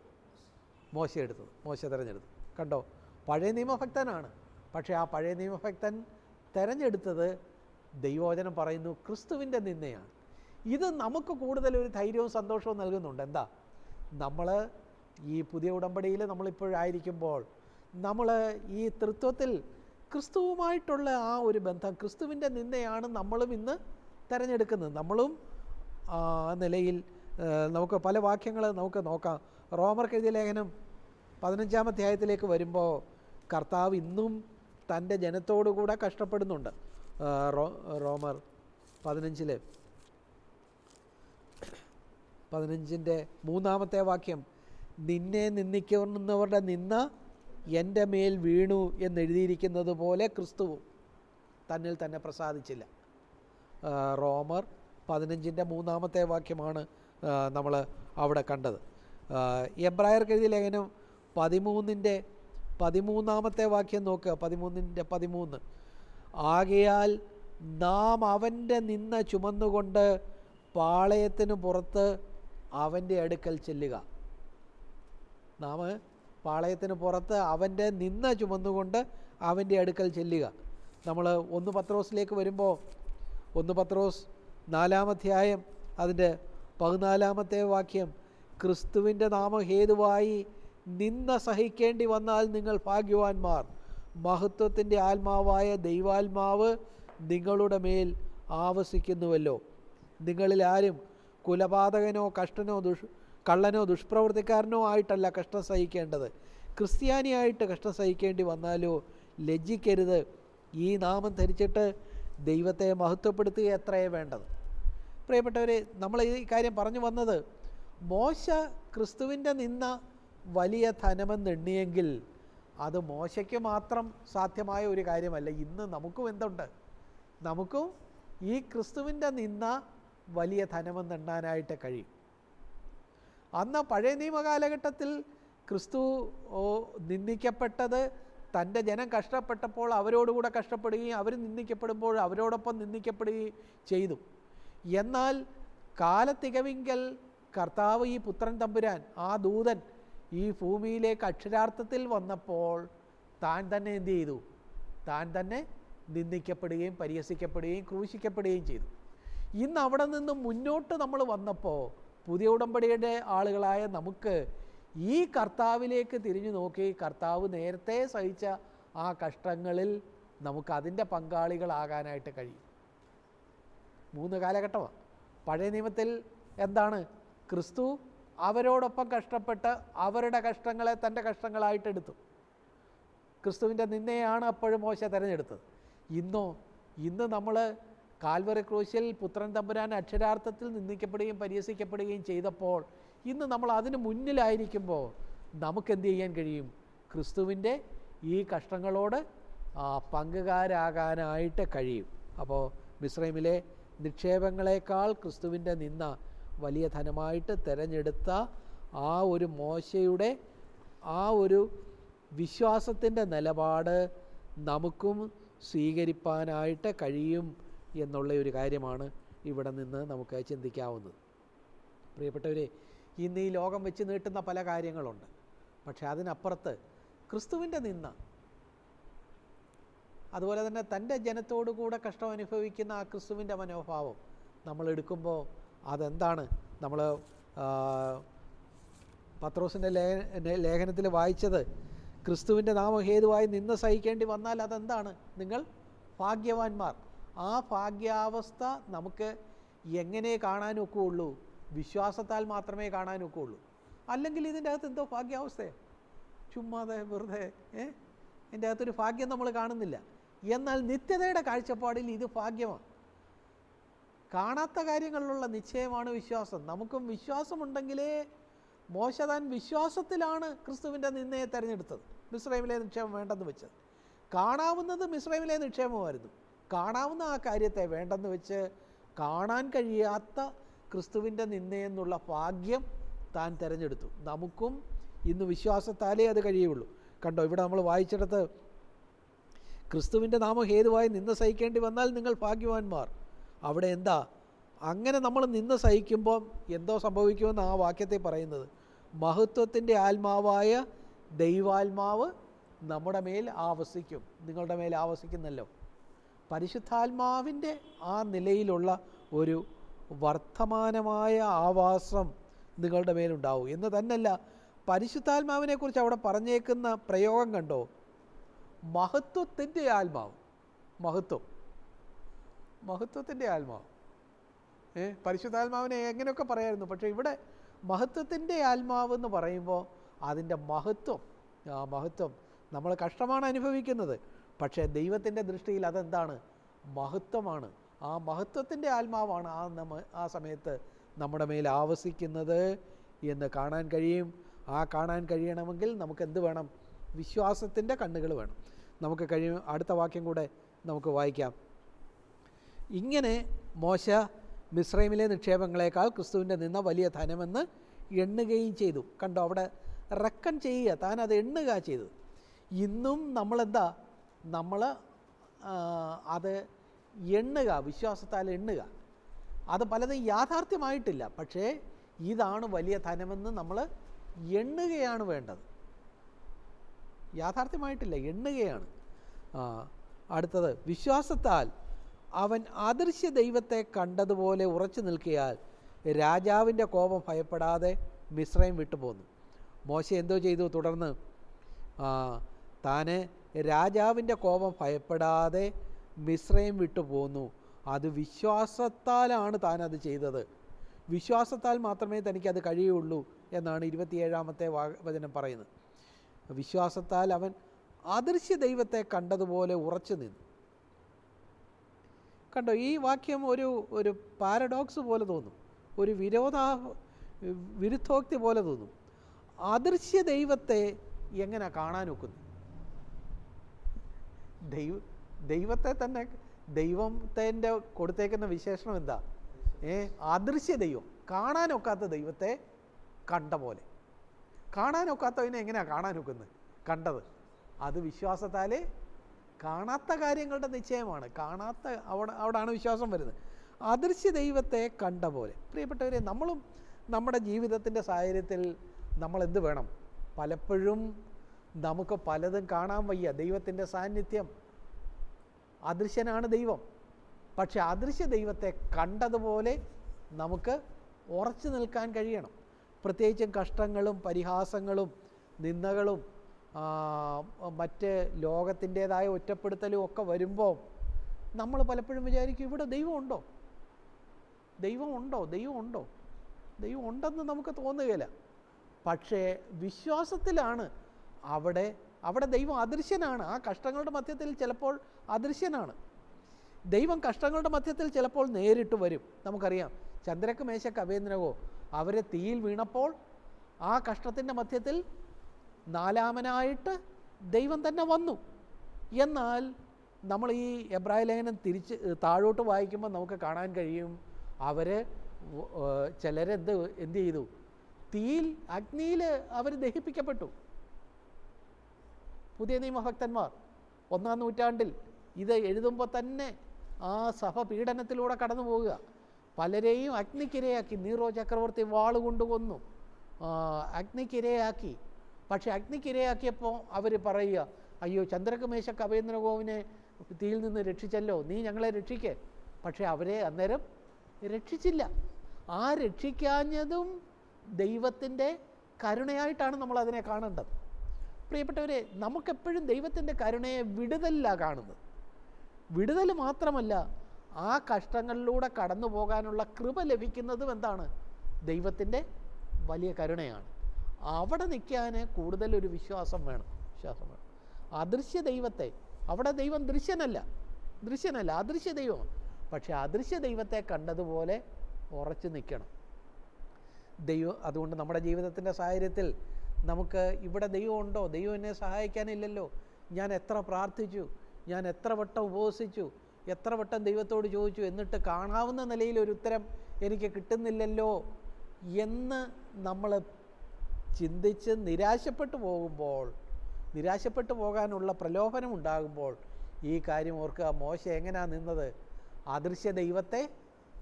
മോശ എടുത്തത് മോശ തിരഞ്ഞെടുത്തത്. കണ്ടോ? പഴയ നിയമഭക്തനാണ്. പക്ഷേ ആ പഴയ നിയമഭക്തൻ തിരഞ്ഞെടുത്തത് ദൈവോചനം പറയുന്നു ക്രിസ്തുവിന്റെ നിന്നെയാണ് ഇത് നമുക്ക് കൂടുതൽ ഒരു ധൈര്യവും സന്തോഷവും നൽകുന്നുണ്ട്. എന്താ? നമ്മൾ ഈ പുതിയ ഉടമ്പടിയിൽ നമ്മളിപ്പോഴായിരിക്കുമ്പോൾ നമ്മൾ ഈ തൃത്വത്തിൽ ക്രിസ്തുവുമായിട്ടുള്ള ആ ഒരു ബന്ധം ക്രിസ്തുവിന്റെ നിന്നെയാണ് നമ്മളും ഇന്ന് തിരഞ്ഞെടുക്കുന്നത്. നമ്മളും ആ നിലയിൽ നമുക്ക് പല വാക്യങ്ങൾ നമുക്ക് നോക്കാം. റോമർ എഴുതിയ ലേഖനം പതിനഞ്ചാം അധ്യായത്തിലേക്ക് വരുമ്പോൾ കർത്താവ് ഇന്നും തന്റെ ജനത്തോടുകൂടെ കഷ്ടപ്പെടുന്നുണ്ട്. റോമർ പതിനഞ്ചിലെ. പതിനഞ്ചിന്റെ മൂന്നാമത്തെ വാക്യം നിന്നെ നിന്ദിക്കുന്നവരുടെ നിന്ന എന്റെ മേൽ വീണു എന്നെഴുതിയിരിക്കുന്നത് പോലെ ക്രിസ്തുവും തന്നിൽ തന്നെ പ്രസാദിച്ചില്ല. റോമർ പതിനഞ്ചിന്റെ മൂന്നാമത്തെ വാക്യമാണ് നമ്മൾ അവിടെ കണ്ടത്. എബ്രായർക്ക് എഴുതിയ ലേഖനം പതിമൂന്നിന്റെ പതിമൂന്നാമത്തെ വാക്യം നോക്കുക. പതിമൂന്നിന്റെ പതിമൂന്ന്. ആകയാൽ നാം അവന്റെ നിന്ന ചുമന്നുകൊണ്ട് പാളയത്തിന് പുറത്ത് അവന്റെ അടുക്കൽ ചെല്ലുക. നാം പാളയത്തിന് പുറത്ത് അവന്റെ നിന്ന ചുമന്നുകൊണ്ട് അവന്റെ അടുക്കൽ ചെല്ലുക. നമ്മൾ ഒന്ന് പത്രോസിലേക്ക് വരുമ്പോൾ ഒന്ന് പത്രോസ് നാലാമധ്യായം അതിന്റെ പതിനാലാമത്തെ വാക്യം ക്രിസ്തുവിന്റെ നാമഹേതുവായി നിന്ന സഹിക്കേണ്ടി വന്നാൽ നിങ്ങൾ ഭാഗ്യവാന്മാർ. മഹത്വത്തിന്റെ ആത്മാവായ ദൈവാത്മാവ് നിങ്ങളുടെ മേൽ ആവസിക്കുന്നുവല്ലോ. നിങ്ങളിൽ ആരും കുലപാതകനോ കഷ്ടനോ ദുഷ് കള്ളനോ ദുഷ്പ്രവർത്തിക്കാരനോ ആയിട്ടല്ല കഷ്ടം സഹിക്കേണ്ടത്. ക്രിസ്ത്യാനിയായിട്ട് കഷ്ടം സഹിക്കേണ്ടി വന്നാലോ ലജ്ജിക്കരുത്. ഈ നാമം ധരിച്ചിട്ട് ദൈവത്തെ മഹത്വപ്പെടുത്തുക എത്രയേ വേണ്ടത്? പ്രിയപ്പെട്ടവരെ നമ്മൾ ഈ കാര്യം പറഞ്ഞു വന്നത് മോശ ക്രിസ്തുവിന്റെ നിന്ന വലിയ ധനമെന്നെണ്ണിയെങ്കിൽ അത് മോശയ്ക്ക് മാത്രം സാധ്യമായ ഒരു കാര്യമല്ല. ഇന്ന് നമുക്കും എന്തുണ്ട്? നമുക്കും ഈ ക്രിസ്തുവിന്റെ നിന്ന വലിയ ധനമെന്നെണ്ണാനായിട്ട് കഴിയും. അന്ന് പഴയ നിയമകാലഘട്ടത്തിൽ ക്രിസ്തു നിന്ദിക്കപ്പെട്ടത് തന്റെ ജനം കഷ്ടപ്പെട്ടപ്പോൾ അവരോടുകൂടെ കഷ്ടപ്പെടുകയും അവർ നിന്ദിക്കപ്പെടുമ്പോൾ അവരോടൊപ്പം നിന്ദിക്കപ്പെടുകയും ചെയ്തു. എന്നാൽ കാലത്തികവിങ്കൽ കർത്താവ് ഈ പുത്രൻ തമ്പുരാൻ ആ ദൂതൻ ഈ ഭൂമിയിലേക്ക് അക്ഷരാർത്ഥത്തിൽ വന്നപ്പോൾ താൻ തന്നെ എന്തു ചെയ്തു? താൻ തന്നെ നിന്ദിക്കപ്പെടുകയും പരിഹസിക്കപ്പെടുകയും ക്രൂശിക്കപ്പെടുകയും ചെയ്തു. ഇന്ന് അവിടെ നിന്ന് മുന്നോട്ട് നമ്മൾ വന്നപ്പോൾ പുതിയ ഉടമ്പടിയുടെ ആളുകളായ നമുക്ക് ഈ കർത്താവിലേക്ക് തിരിഞ്ഞു നോക്കി കർത്താവ് നേരത്തെ സഹിച്ച ആ കഷ്ടങ്ങളിൽ നമുക്ക് അതിന്റെ പങ്കാളികളാകാനായിട്ട് കഴിയും. മൂന്ന് കാലഘട്ടമാണ്. പഴയ നിയമത്തിൽ എന്താണ്? ക്രിസ്തു അവരോടൊപ്പം കഷ്ടപ്പെട്ട് അവരുടെ കഷ്ടങ്ങളെ തന്റെ കഷ്ടങ്ങളായിട്ട് എടുത്തു ക്രിസ്തുവിന്റെ നിന്നെയാണ് അപ്പോഴും മോശ തിരഞ്ഞെടുത്തത്. ഇന്നോ ഇന്ന് നമ്മൾ കാൽവറി ക്രൂശിൽ പുത്രൻ തമ്പുരാൻ അക്ഷരാർത്ഥത്തിൽ നിന്ദിക്കപ്പെടുകയും പരിഹസിക്കപ്പെടുകയും ചെയ്തപ്പോൾ ഇന്ന് നമ്മൾ അതിന് മുന്നിലായിരിക്കുമ്പോൾ നമുക്ക് എന്ത് ചെയ്യാൻ കഴിയും? ക്രിസ്തുവിന്റെ ഈ കഷ്ടങ്ങളോട് പങ്കുകാരാകാനായിട്ട് കഴിയും. അപ്പോൾ മിശ്രമിലെ നിക്ഷേപങ്ങളെക്കാൾ ക്രിസ്തുവിന്റെ നിന്ന വലിയ ധനമായിട്ട് തിരഞ്ഞെടുത്ത ആ ഒരു മോശയുടെ ആ ഒരു വിശ്വാസത്തിന്റെ നിലപാട് നമുക്കും സ്വീകരിപ്പാനായിട്ട് കഴിയും എന്നുള്ള ഒരു കാര്യമാണ് ഇവിടെ നിന്ന് നമുക്ക് ചിന്തിക്കാവുന്നത്. പ്രിയപ്പെട്ടവരെ ഇന്ന് ഈ ലോകം വെച്ച് നീട്ടുന്ന പല കാര്യങ്ങളുണ്ട്. പക്ഷേ അതിനപ്പുറത്ത് ക്രിസ്തുവിന്റെ നിന്ന അതുപോലെ തന്നെ തന്റെ ജനത്തോടു കൂടെ കഷ്ടം അനുഭവിക്കുന്ന ആ ക്രിസ്തുവിന്റെ മനോഭാവം നമ്മൾ എടുക്കുമ്പോൾ അതെന്താണ്? നമ്മൾ പത്രോസിന്റെ ലേഖ ലേഖനത്തിൽ വായിച്ചത് ക്രിസ്തുവിന്റെ നാമഹേതുവായി നിന്ന് സഹിക്കേണ്ടി വന്നാൽ അതെന്താണ്? നിങ്ങൾ ഭാഗ്യവാന്മാർ. ആ ഭാഗ്യാവസ്ഥ നമുക്ക് എങ്ങനെ കാണാനൊക്കെയുള്ളൂ വിശ്വാസത്താൽ മാത്രമേ കാണാനൊക്കെയുള്ളൂ അല്ലെങ്കിൽ ഇതിന്റെ അകത്ത് എന്തോ ഭാഗ്യാവസ്ഥയാണ് ചുമ്മാതെ വെറുതെ ഏ? എന്റെ അകത്തൊരു ഭാഗ്യം നമ്മൾ കാണുന്നില്ല. എന്നാൽ നിത്യതയുടെ കാഴ്ചപ്പാടിൽ ഇത് ഭാഗ്യമാണ് കാണാത്ത കാര്യങ്ങളിലുള്ള നിശ്ചയമാണ് വിശ്വാസം. നമുക്കും വിശ്വാസമുണ്ടെങ്കിലേ മോശ താൻ വിശ്വാസത്തിലാണ് ക്രിസ്തുവിന്റെ നിന്നയെ തിരഞ്ഞെടുത്തത്. മിശ്രൈമിലെ നിക്ഷേപം വേണ്ടെന്ന് വെച്ചത് കാണാവുന്നത് മിശ്രൈമിലെ നിക്ഷേപമായിരുന്നു. കാണാവുന്ന ആ കാര്യത്തെ വേണ്ടെന്ന് വെച്ച് കാണാൻ കഴിയാത്ത ക്രിസ്തുവിന്റെ നിന്നയെന്നുള്ള ഭാഗ്യം താൻ തിരഞ്ഞെടുത്തു. നമുക്കും ഇന്ന് വിശ്വാസത്താലേ അത് കഴിയുള്ളൂ. കണ്ടോ ഇവിടെ നമ്മൾ വായിച്ചെടുത്ത് ക്രിസ്തുവിന്റെ നാമം ഹേതുവായി നിന്ന് സഹിക്കേണ്ടി വന്നാൽ നിങ്ങൾ ഭാഗ്യവാന്മാർ. അവിടെ എന്താ? അങ്ങനെ നമ്മൾ നിന്ന് സഹിക്കുമ്പം എന്തോ സംഭവിക്കുമെന്ന് ആ വാക്യത്തെ പറയുന്നത്. മഹത്വത്തിന്റെ ആത്മാവായ ദൈവാത്മാവ് നമ്മുടെ മേൽ ആവസിക്കും. നിങ്ങളുടെ മേൽ ആവസിക്കുന്നല്ലോ. പരിശുദ്ധാത്മാവിന്റെ ആ നിലയിലുള്ള ഒരു വർത്തമാനമായ ആവാസം നിങ്ങളുടെ മേലുണ്ടാവും എന്ന് തന്നെയല്ല പരിശുദ്ധാത്മാവിനെക്കുറിച്ച് അവിടെ പറഞ്ഞേക്കുന്ന പ്രയോഗം കണ്ടോ? മഹത്വത്തിന്റെ ആത്മാവ്. മഹത്വം. മഹത്വത്തിന്റെ ആത്മാവ് ഏ പരിശുദ്ധാത്മാവിനെ എങ്ങനെയൊക്കെ പറയായിരുന്നു? പക്ഷേ ഇവിടെ മഹത്വത്തിന്റെ ആത്മാവ് എന്ന് പറയുമ്പോൾ അതിന്റെ മഹത്വം ആ മഹത്വം നമ്മൾ കഷ്ടമാണ് അനുഭവിക്കുന്നത്. പക്ഷേ ദൈവത്തിന്റെ ദൃഷ്ടിയിൽ അതെന്താണ്? മഹത്വമാണ്. ആ മഹത്വത്തിന്റെ ആത്മാവാണ് ആ നമ്മ ആ സമയത്ത് നമ്മുടെ മേൽ ആവസിക്കുന്നത് എന്ന് കാണാൻ കഴിയും. ആ കാണാൻ കഴിയണമെങ്കിൽ നമുക്ക് എന്ത് വേണം? വിശ്വാസത്തിന്റെ കണ്ണുകൾ വേണം. നമുക്ക് കഴിയും. അടുത്ത വാക്യം കൂടെ നമുക്ക് വായിക്കാം. ഇങ്ങനെ മോശ മിശ്രൈമിലെ നിക്ഷേപങ്ങളെക്കാൾ ക്രിസ്തുവിന്റെ നിന്ന വലിയ ധനമെന്ന് എണ്ണുകയും ചെയ്തു. കണ്ടോ അവിടെ റെക്കൺ ചെയ്യുക താൻ അത് എണ്ണുക ചെയ്തു. ഇന്നും നമ്മളെന്താ? നമ്മൾ അത് എണ്ണുക വിശ്വാസത്താൽ എണ്ണുക. അത് പലതും യാഥാർത്ഥ്യമായിട്ടില്ല. പക്ഷേ ഇതാണ് വലിയ ധനമെന്ന് നമ്മൾ എണ്ണുകയാണ് വേണ്ടത്. യാഥാർത്ഥ്യമായിട്ടില്ല എണ്ണുകയാണ്. അടുത്തത് വിശ്വാസത്താൽ അവൻ അദൃശ്യ ദൈവത്തെ കണ്ടതുപോലെ ഉറച്ചു നിൽക്കിയാൽ രാജാവിന്റെ കോപം ഭയപ്പെടാതെ മിശ്രയും വിട്ടുപോന്നു. മോശ എന്തോ ചെയ്തു? തുടർന്ന് താന് രാജാവിന്റെ കോപം ഭയപ്പെടാതെ മിശ്രയും വിട്ടുപോന്നു. അത് വിശ്വാസത്താലാണ് താൻ അത് ചെയ്തത്. വിശ്വാസത്താൽ മാത്രമേ തനിക്കത് കഴിയുള്ളൂ എന്നാണ് ഇരുപത്തിയേഴാമത്തെ വചനം പറയുന്നത്. വിശ്വാസത്താൽ അവൻ അദൃശ്യ ദൈവത്തെ കണ്ടതുപോലെ ഉറച്ചു നിന്നു. കണ്ടോ ഈ വാക്യം ഒരു ഒരു പാരഡോക്സ് പോലെ തോന്നും. ഒരു വിരോധാ വിരുദ്ധോക്തി പോലെ തോന്നും. അദൃശ്യ ദൈവത്തെ എങ്ങനെ കാണാൻ ഒക്കുന്നു? ദൈവ ദൈവത്തെ തന്നെ ദൈവത്തിന്റെ കൊടുത്തേക്കുന്ന വിശേഷണം എന്താ? ഏ അദൃശ്യ ദൈവം. കാണാനൊക്കാത്ത ദൈവത്തെ കണ്ട പോലെ. കാണാനൊക്കാത്തതിനെ എങ്ങനെയാണ് കാണാനൊക്കുന്നത് കണ്ടത്. അത് വിശ്വാസത്താലേ കാണാത്ത കാര്യങ്ങളുടെ നിശ്ചയമാണ്. കാണാത്ത അവിടെ അവിടാണ് വിശ്വാസം വരുന്നത്. അദൃശ്യ ദൈവത്തെ കണ്ട പോലെ. പ്രിയപ്പെട്ടവരെ നമ്മളും നമ്മുടെ ജീവിതത്തിന്റെ സാഹചര്യത്തിൽ നമ്മൾ എന്ത് വേണം? പലപ്പോഴും നമുക്ക് പലതും കാണാൻ വയ്യ. ദൈവത്തിന്റെ സാന്നിധ്യം. അദൃശ്യനാണ് ദൈവം. പക്ഷെ അദൃശ്യ ദൈവത്തെ കണ്ടതുപോലെ നമുക്ക് ഉറച്ചു നിൽക്കാൻ കഴിയണം. പ്രത്യേകിച്ചും കഷ്ടങ്ങളും പരിഹാസങ്ങളും നിന്ദകളും മറ്റ് ലോകത്തിന്റേതായ ഒറ്റപ്പെടുത്തലും ഒക്കെ വരുമ്പോൾ നമ്മൾ പലപ്പോഴും വിചാരിക്കും ഇവിടെ ദൈവമുണ്ടോ ദൈവമുണ്ടോ ദൈവമുണ്ടോ ദൈവം ഉണ്ടെന്ന് നമുക്ക് തോന്നുകയില്ല. പക്ഷേ വിശ്വാസത്തിലാണ് അവിടെ അവിടെ ദൈവം അദൃശ്യനാണ്. ആ കഷ്ടങ്ങളുടെ മധ്യത്തിൽ ചിലപ്പോൾ അദൃശ്യനാണ്. ദൈവം കഷ്ടങ്ങളുടെ മധ്യത്തിൽ ചിലപ്പോൾ നേരിട്ട് വരും. നമുക്കറിയാം ചന്ദ്രക്ക് മേശ അവേന്ദ്രകോ അവരെ തീയിൽ വീണപ്പോൾ ആ കഷ്ടത്തിന്റെ മധ്യത്തിൽ നാലാമനായിട്ട് ദൈവം തന്നെ വന്നു. എന്നാൽ നമ്മൾ ഈ എബ്രായ ലേഖനം തിരിച്ച് താഴോട്ട് വായിക്കുമ്പോൾ നമുക്ക് കാണാൻ കഴിയും അവർ ചിലരെന്ത് എന്ത് ചെയ്തു? തീയിൽ അഗ്നിയിൽ അവർ ദഹിപ്പിക്കപ്പെട്ടു. പുതിയ നിയമഭക്തന്മാർ ഒന്നാം നൂറ്റാണ്ടിൽ ഇത് എഴുതുമ്പോൾ തന്നെ ആ സഭ പീഡനത്തിലൂടെ കടന്നു പോവുക. പലരെയും അഗ്നിക്കിരയാക്കി നീറോ ചക്രവർത്തി വാളുകൊണ്ട് കൊന്നു. അഗ്നിക്കിരയാക്കി. പക്ഷെ അഗ്നിക്കിരയാക്കിയപ്പോൾ അവർ പറയുക അയ്യോ ചന്ദ്രകമേശ കവേന്ദ്രഗോവിനെ തീയിൽ നിന്ന് രക്ഷിച്ചല്ലോ നീ ഞങ്ങളെ രക്ഷിക്കേ. പക്ഷേ അവരെ അന്നേരം രക്ഷിച്ചില്ല. ആ രക്ഷിക്കാഞ്ഞതും ദൈവത്തിന്റെ കരുണയായിട്ടാണ് നമ്മൾ അതിനെ കാണേണ്ടത്. പ്രിയപ്പെട്ടവരെ നമുക്കെപ്പോഴും ദൈവത്തിന്റെ കരുണയെ വിടുതലില്ല കാണുന്നത്. വിടുതൽ മാത്രമല്ല ആ കഷ്ടങ്ങളിലൂടെ കടന്നു പോകാനുള്ള കൃപ ലഭിക്കുന്നതും എന്താണ്? ദൈവത്തിന്റെ വലിയ കരുണയാണ്. അവിടെ നിൽക്കാൻ കൂടുതൽ ഒരു വിശ്വാസം വേണം വിശ്വാസം വേണം. അദൃശ്യ ദൈവത്തെ അവിടെ ദൈവം ദൃശ്യനല്ല ദൃശ്യനല്ല അദൃശ്യ ദൈവമാണ്. പക്ഷെ അദൃശ്യ ദൈവത്തെ കണ്ടതുപോലെ ഉറച്ചു നിൽക്കണം. ദൈവം അതുകൊണ്ട് നമ്മുടെ ജീവിതത്തിന്റെ സാഹചര്യത്തിൽ നമുക്ക് ഇവിടെ ദൈവമുണ്ടോ ദൈവം എന്നെ സഹായിക്കാനില്ലല്ലോ. ഞാൻ എത്ര പ്രാർത്ഥിച്ചു? ഞാൻ എത്ര വട്ടം ഉപവസിച്ചു? എത്ര വട്ടം ദൈവത്തോട് ചോദിച്ചു? എന്നിട്ട് കാണാവുന്ന നിലയിൽ ഒരു ഉത്തരം എനിക്ക് കിട്ടുന്നില്ലല്ലോ എന്ന് നമ്മൾ ചിന്തിച്ച് നിരാശപ്പെട്ടു പോകുമ്പോൾ നിരാശപ്പെട്ടു പോകാനുള്ള പ്രലോഭനം ഉണ്ടാകുമ്പോൾ ഈ കാര്യം ഓർക്കുക മോശ എങ്ങനെയാണ് നിന്നത്? അദൃശ്യ ദൈവത്തെ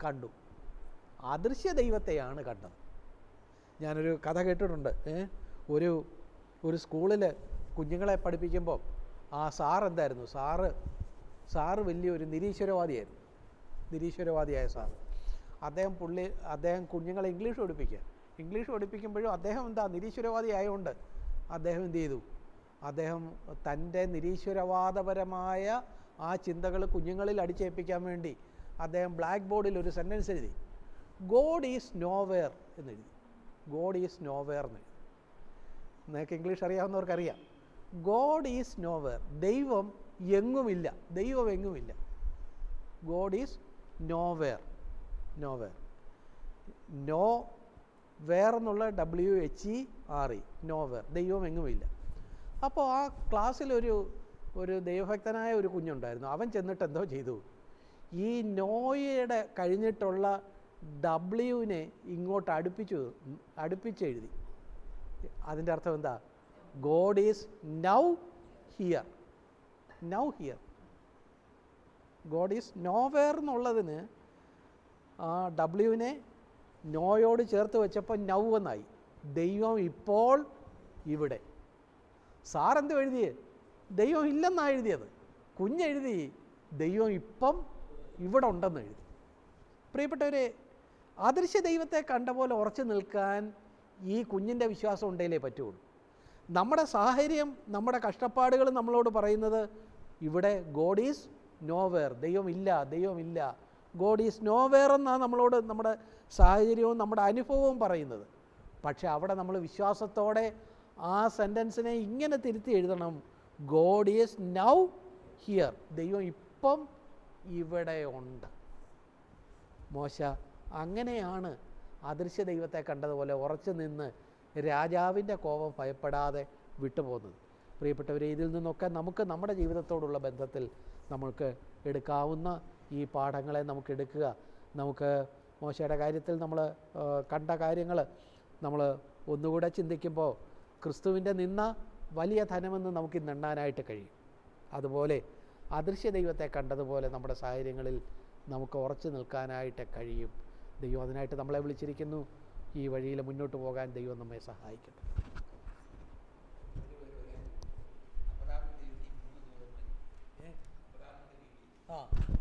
കണ്ടു. അദൃശ്യ ദൈവത്തെയാണ് കണ്ടത്. ഞാനൊരു കഥ കേട്ടിട്ടുണ്ട് ഒരു ഒരു സ്കൂളിൽ കുഞ്ഞുങ്ങളെ പഠിപ്പിക്കുമ്പോൾ ആ സാർ എന്തായിരുന്നു? സാറ് സാറ് വലിയൊരു നിരീശ്വരവാദിയായിരുന്നു. നിരീശ്വരവാദിയായ സാർ. അദ്ദേഹം പുള്ളി അദ്ദേഹം കുഞ്ഞുങ്ങളെ ഇംഗ്ലീഷ് പഠിപ്പിക്കുക. ഇംഗ്ലീഷ് പഠിപ്പിക്കുമ്പോഴും അദ്ദേഹം എന്താ നിരീശ്വരവാദി ആയതുകൊണ്ട് അദ്ദേഹം എന്ത് ചെയ്തു? അദ്ദേഹം തന്റെ നിരീശ്വരവാദപരമായ ആ ചിന്തകൾ കുഞ്ഞുങ്ങളിൽ അടിച്ചേൽപ്പിക്കാൻ വേണ്ടി അദ്ദേഹം ബ്ലാക്ക് ബോർഡിൽ ഒരു സെന്റൻസ് എഴുതി. ഗോഡ് ഈസ് നോവെയർ എന്നെഴുതി ഗോഡ് ഈസ് നോവെയർ എന്ന് നിങ്ങൾക്ക് ഇംഗ്ലീഷ് അറിയാവുന്നവർക്കറിയാം. ഗോഡ് ഈസ് നോവെയർ ദൈവം എങ്ങുമില്ല. ദൈവം എങ്ങുമില്ല. God is nowhere nowhere no where എന്നുള്ള W H E R E nowhere ദൈവം എങ്ങുമില്ല അപ്പോൾ ആ ക്ലാസ്സിലൊരു ഒരു ദൈവഭക്തനായ ഒരു കുഞ്ഞുണ്ടായിരുന്നു. അവൻ ചെന്നിട്ട് എന്തോ ചെയ്തു? ഈ നോയയുടെ കഴിഞ്ഞിട്ടുള്ള ഡബ്ല്യുവിനെ ഇങ്ങോട്ട് അടുപ്പിച്ചു അടുപ്പിച്ചെഴുതി. അതിന്റെ അർത്ഥം എന്താ? God is now here now here God is nowhere എന്നുള്ളതിന് ആ ഡബ്ല്യുവിനെ നോയോട് ചേർത്ത് വെച്ചപ്പോൾ നൗ എന്നായി. ദൈവം ഇപ്പോൾ ഇവിടെ. സാർ എന്ത് എഴുതിയേ ദൈവം ഇല്ലെന്നാണ് എഴുതിയത്. കുഞ്ഞെഴുതി ദൈവം ഇപ്പം ഇവിടെ ഉണ്ടെന്ന് എഴുതി. പ്രിയപ്പെട്ടവരെ അദൃശ്യ ദൈവത്തെ കണ്ട പോലെ ഉറച്ചു നിൽക്കാൻ ഈ കുഞ്ഞിന്റെ വിശ്വാസം ഉണ്ടെങ്കിലേ പറ്റുള്ളൂ നമ്മുടെ സാഹചര്യം നമ്മുടെ കഷ്ടപ്പാടുകൾ നമ്മളോട് പറയുന്നത് ഇവിടെ ഗോഡ് ഈസ് നോവെയർ. ദൈവമില്ല ദൈവമില്ല ഗോഡ് ഈസ് നോ വെയർ എന്നാണ് നമ്മളോട് നമ്മുടെ സാഹചര്യവും നമ്മുടെ അനുഭവവും പറയുന്നത്. പക്ഷേ അവിടെ നമ്മൾ വിശ്വാസത്തോടെ ആ സെന്റൻസിനെ ഇങ്ങനെ തിരുത്തി എഴുതണം. God is now here. ദൈവം ഇപ്പം ഇവിടെ ഉണ്ട്. മോശ അങ്ങനെയാണ് അദൃശ്യ ദൈവത്തെ കണ്ടതുപോലെ ഉറച്ചു നിന്ന് രാജാവിന്റെ കോപം ഭയപ്പെടാതെ വിട്ടുപോകുന്നത്. പ്രിയപ്പെട്ടവരെ ഇതിൽ നിന്നൊക്കെ നമുക്ക് നമ്മുടെ ജീവിതത്തോടുള്ള ബന്ധത്തിൽ നമ്മൾക്ക് എടുക്കാവുന്ന ഈ പാഠങ്ങളെ നമുക്ക് എടുക്കുക. നമുക്ക് മോശയുടെ കാര്യത്തിൽ നമ്മൾ കണ്ട കാര്യങ്ങൾ നമ്മൾ ഒന്നുകൂടെ ചിന്തിക്കുമ്പോൾ ക്രിസ്തുവിന്റെ നിന്ന വലിയ ധനമെന്ന് നമുക്ക് ഇന്ന് എണ്ണാനായിട്ട് കഴിയും. അതുപോലെ അദൃശ്യ ദൈവത്തെ കണ്ടതുപോലെ നമ്മുടെ സാഹചര്യങ്ങളിൽ നമുക്ക് ഉറച്ചു നിൽക്കാനായിട്ട് കഴിയും. ദൈവം അതിനായിട്ട് നമ്മളെ വിളിച്ചിരിക്കുന്നു. ഈ വഴിയിൽ മുന്നോട്ട് പോകാൻ ദൈവം നമ്മെ സഹായിക്കട്ടെ. ആ.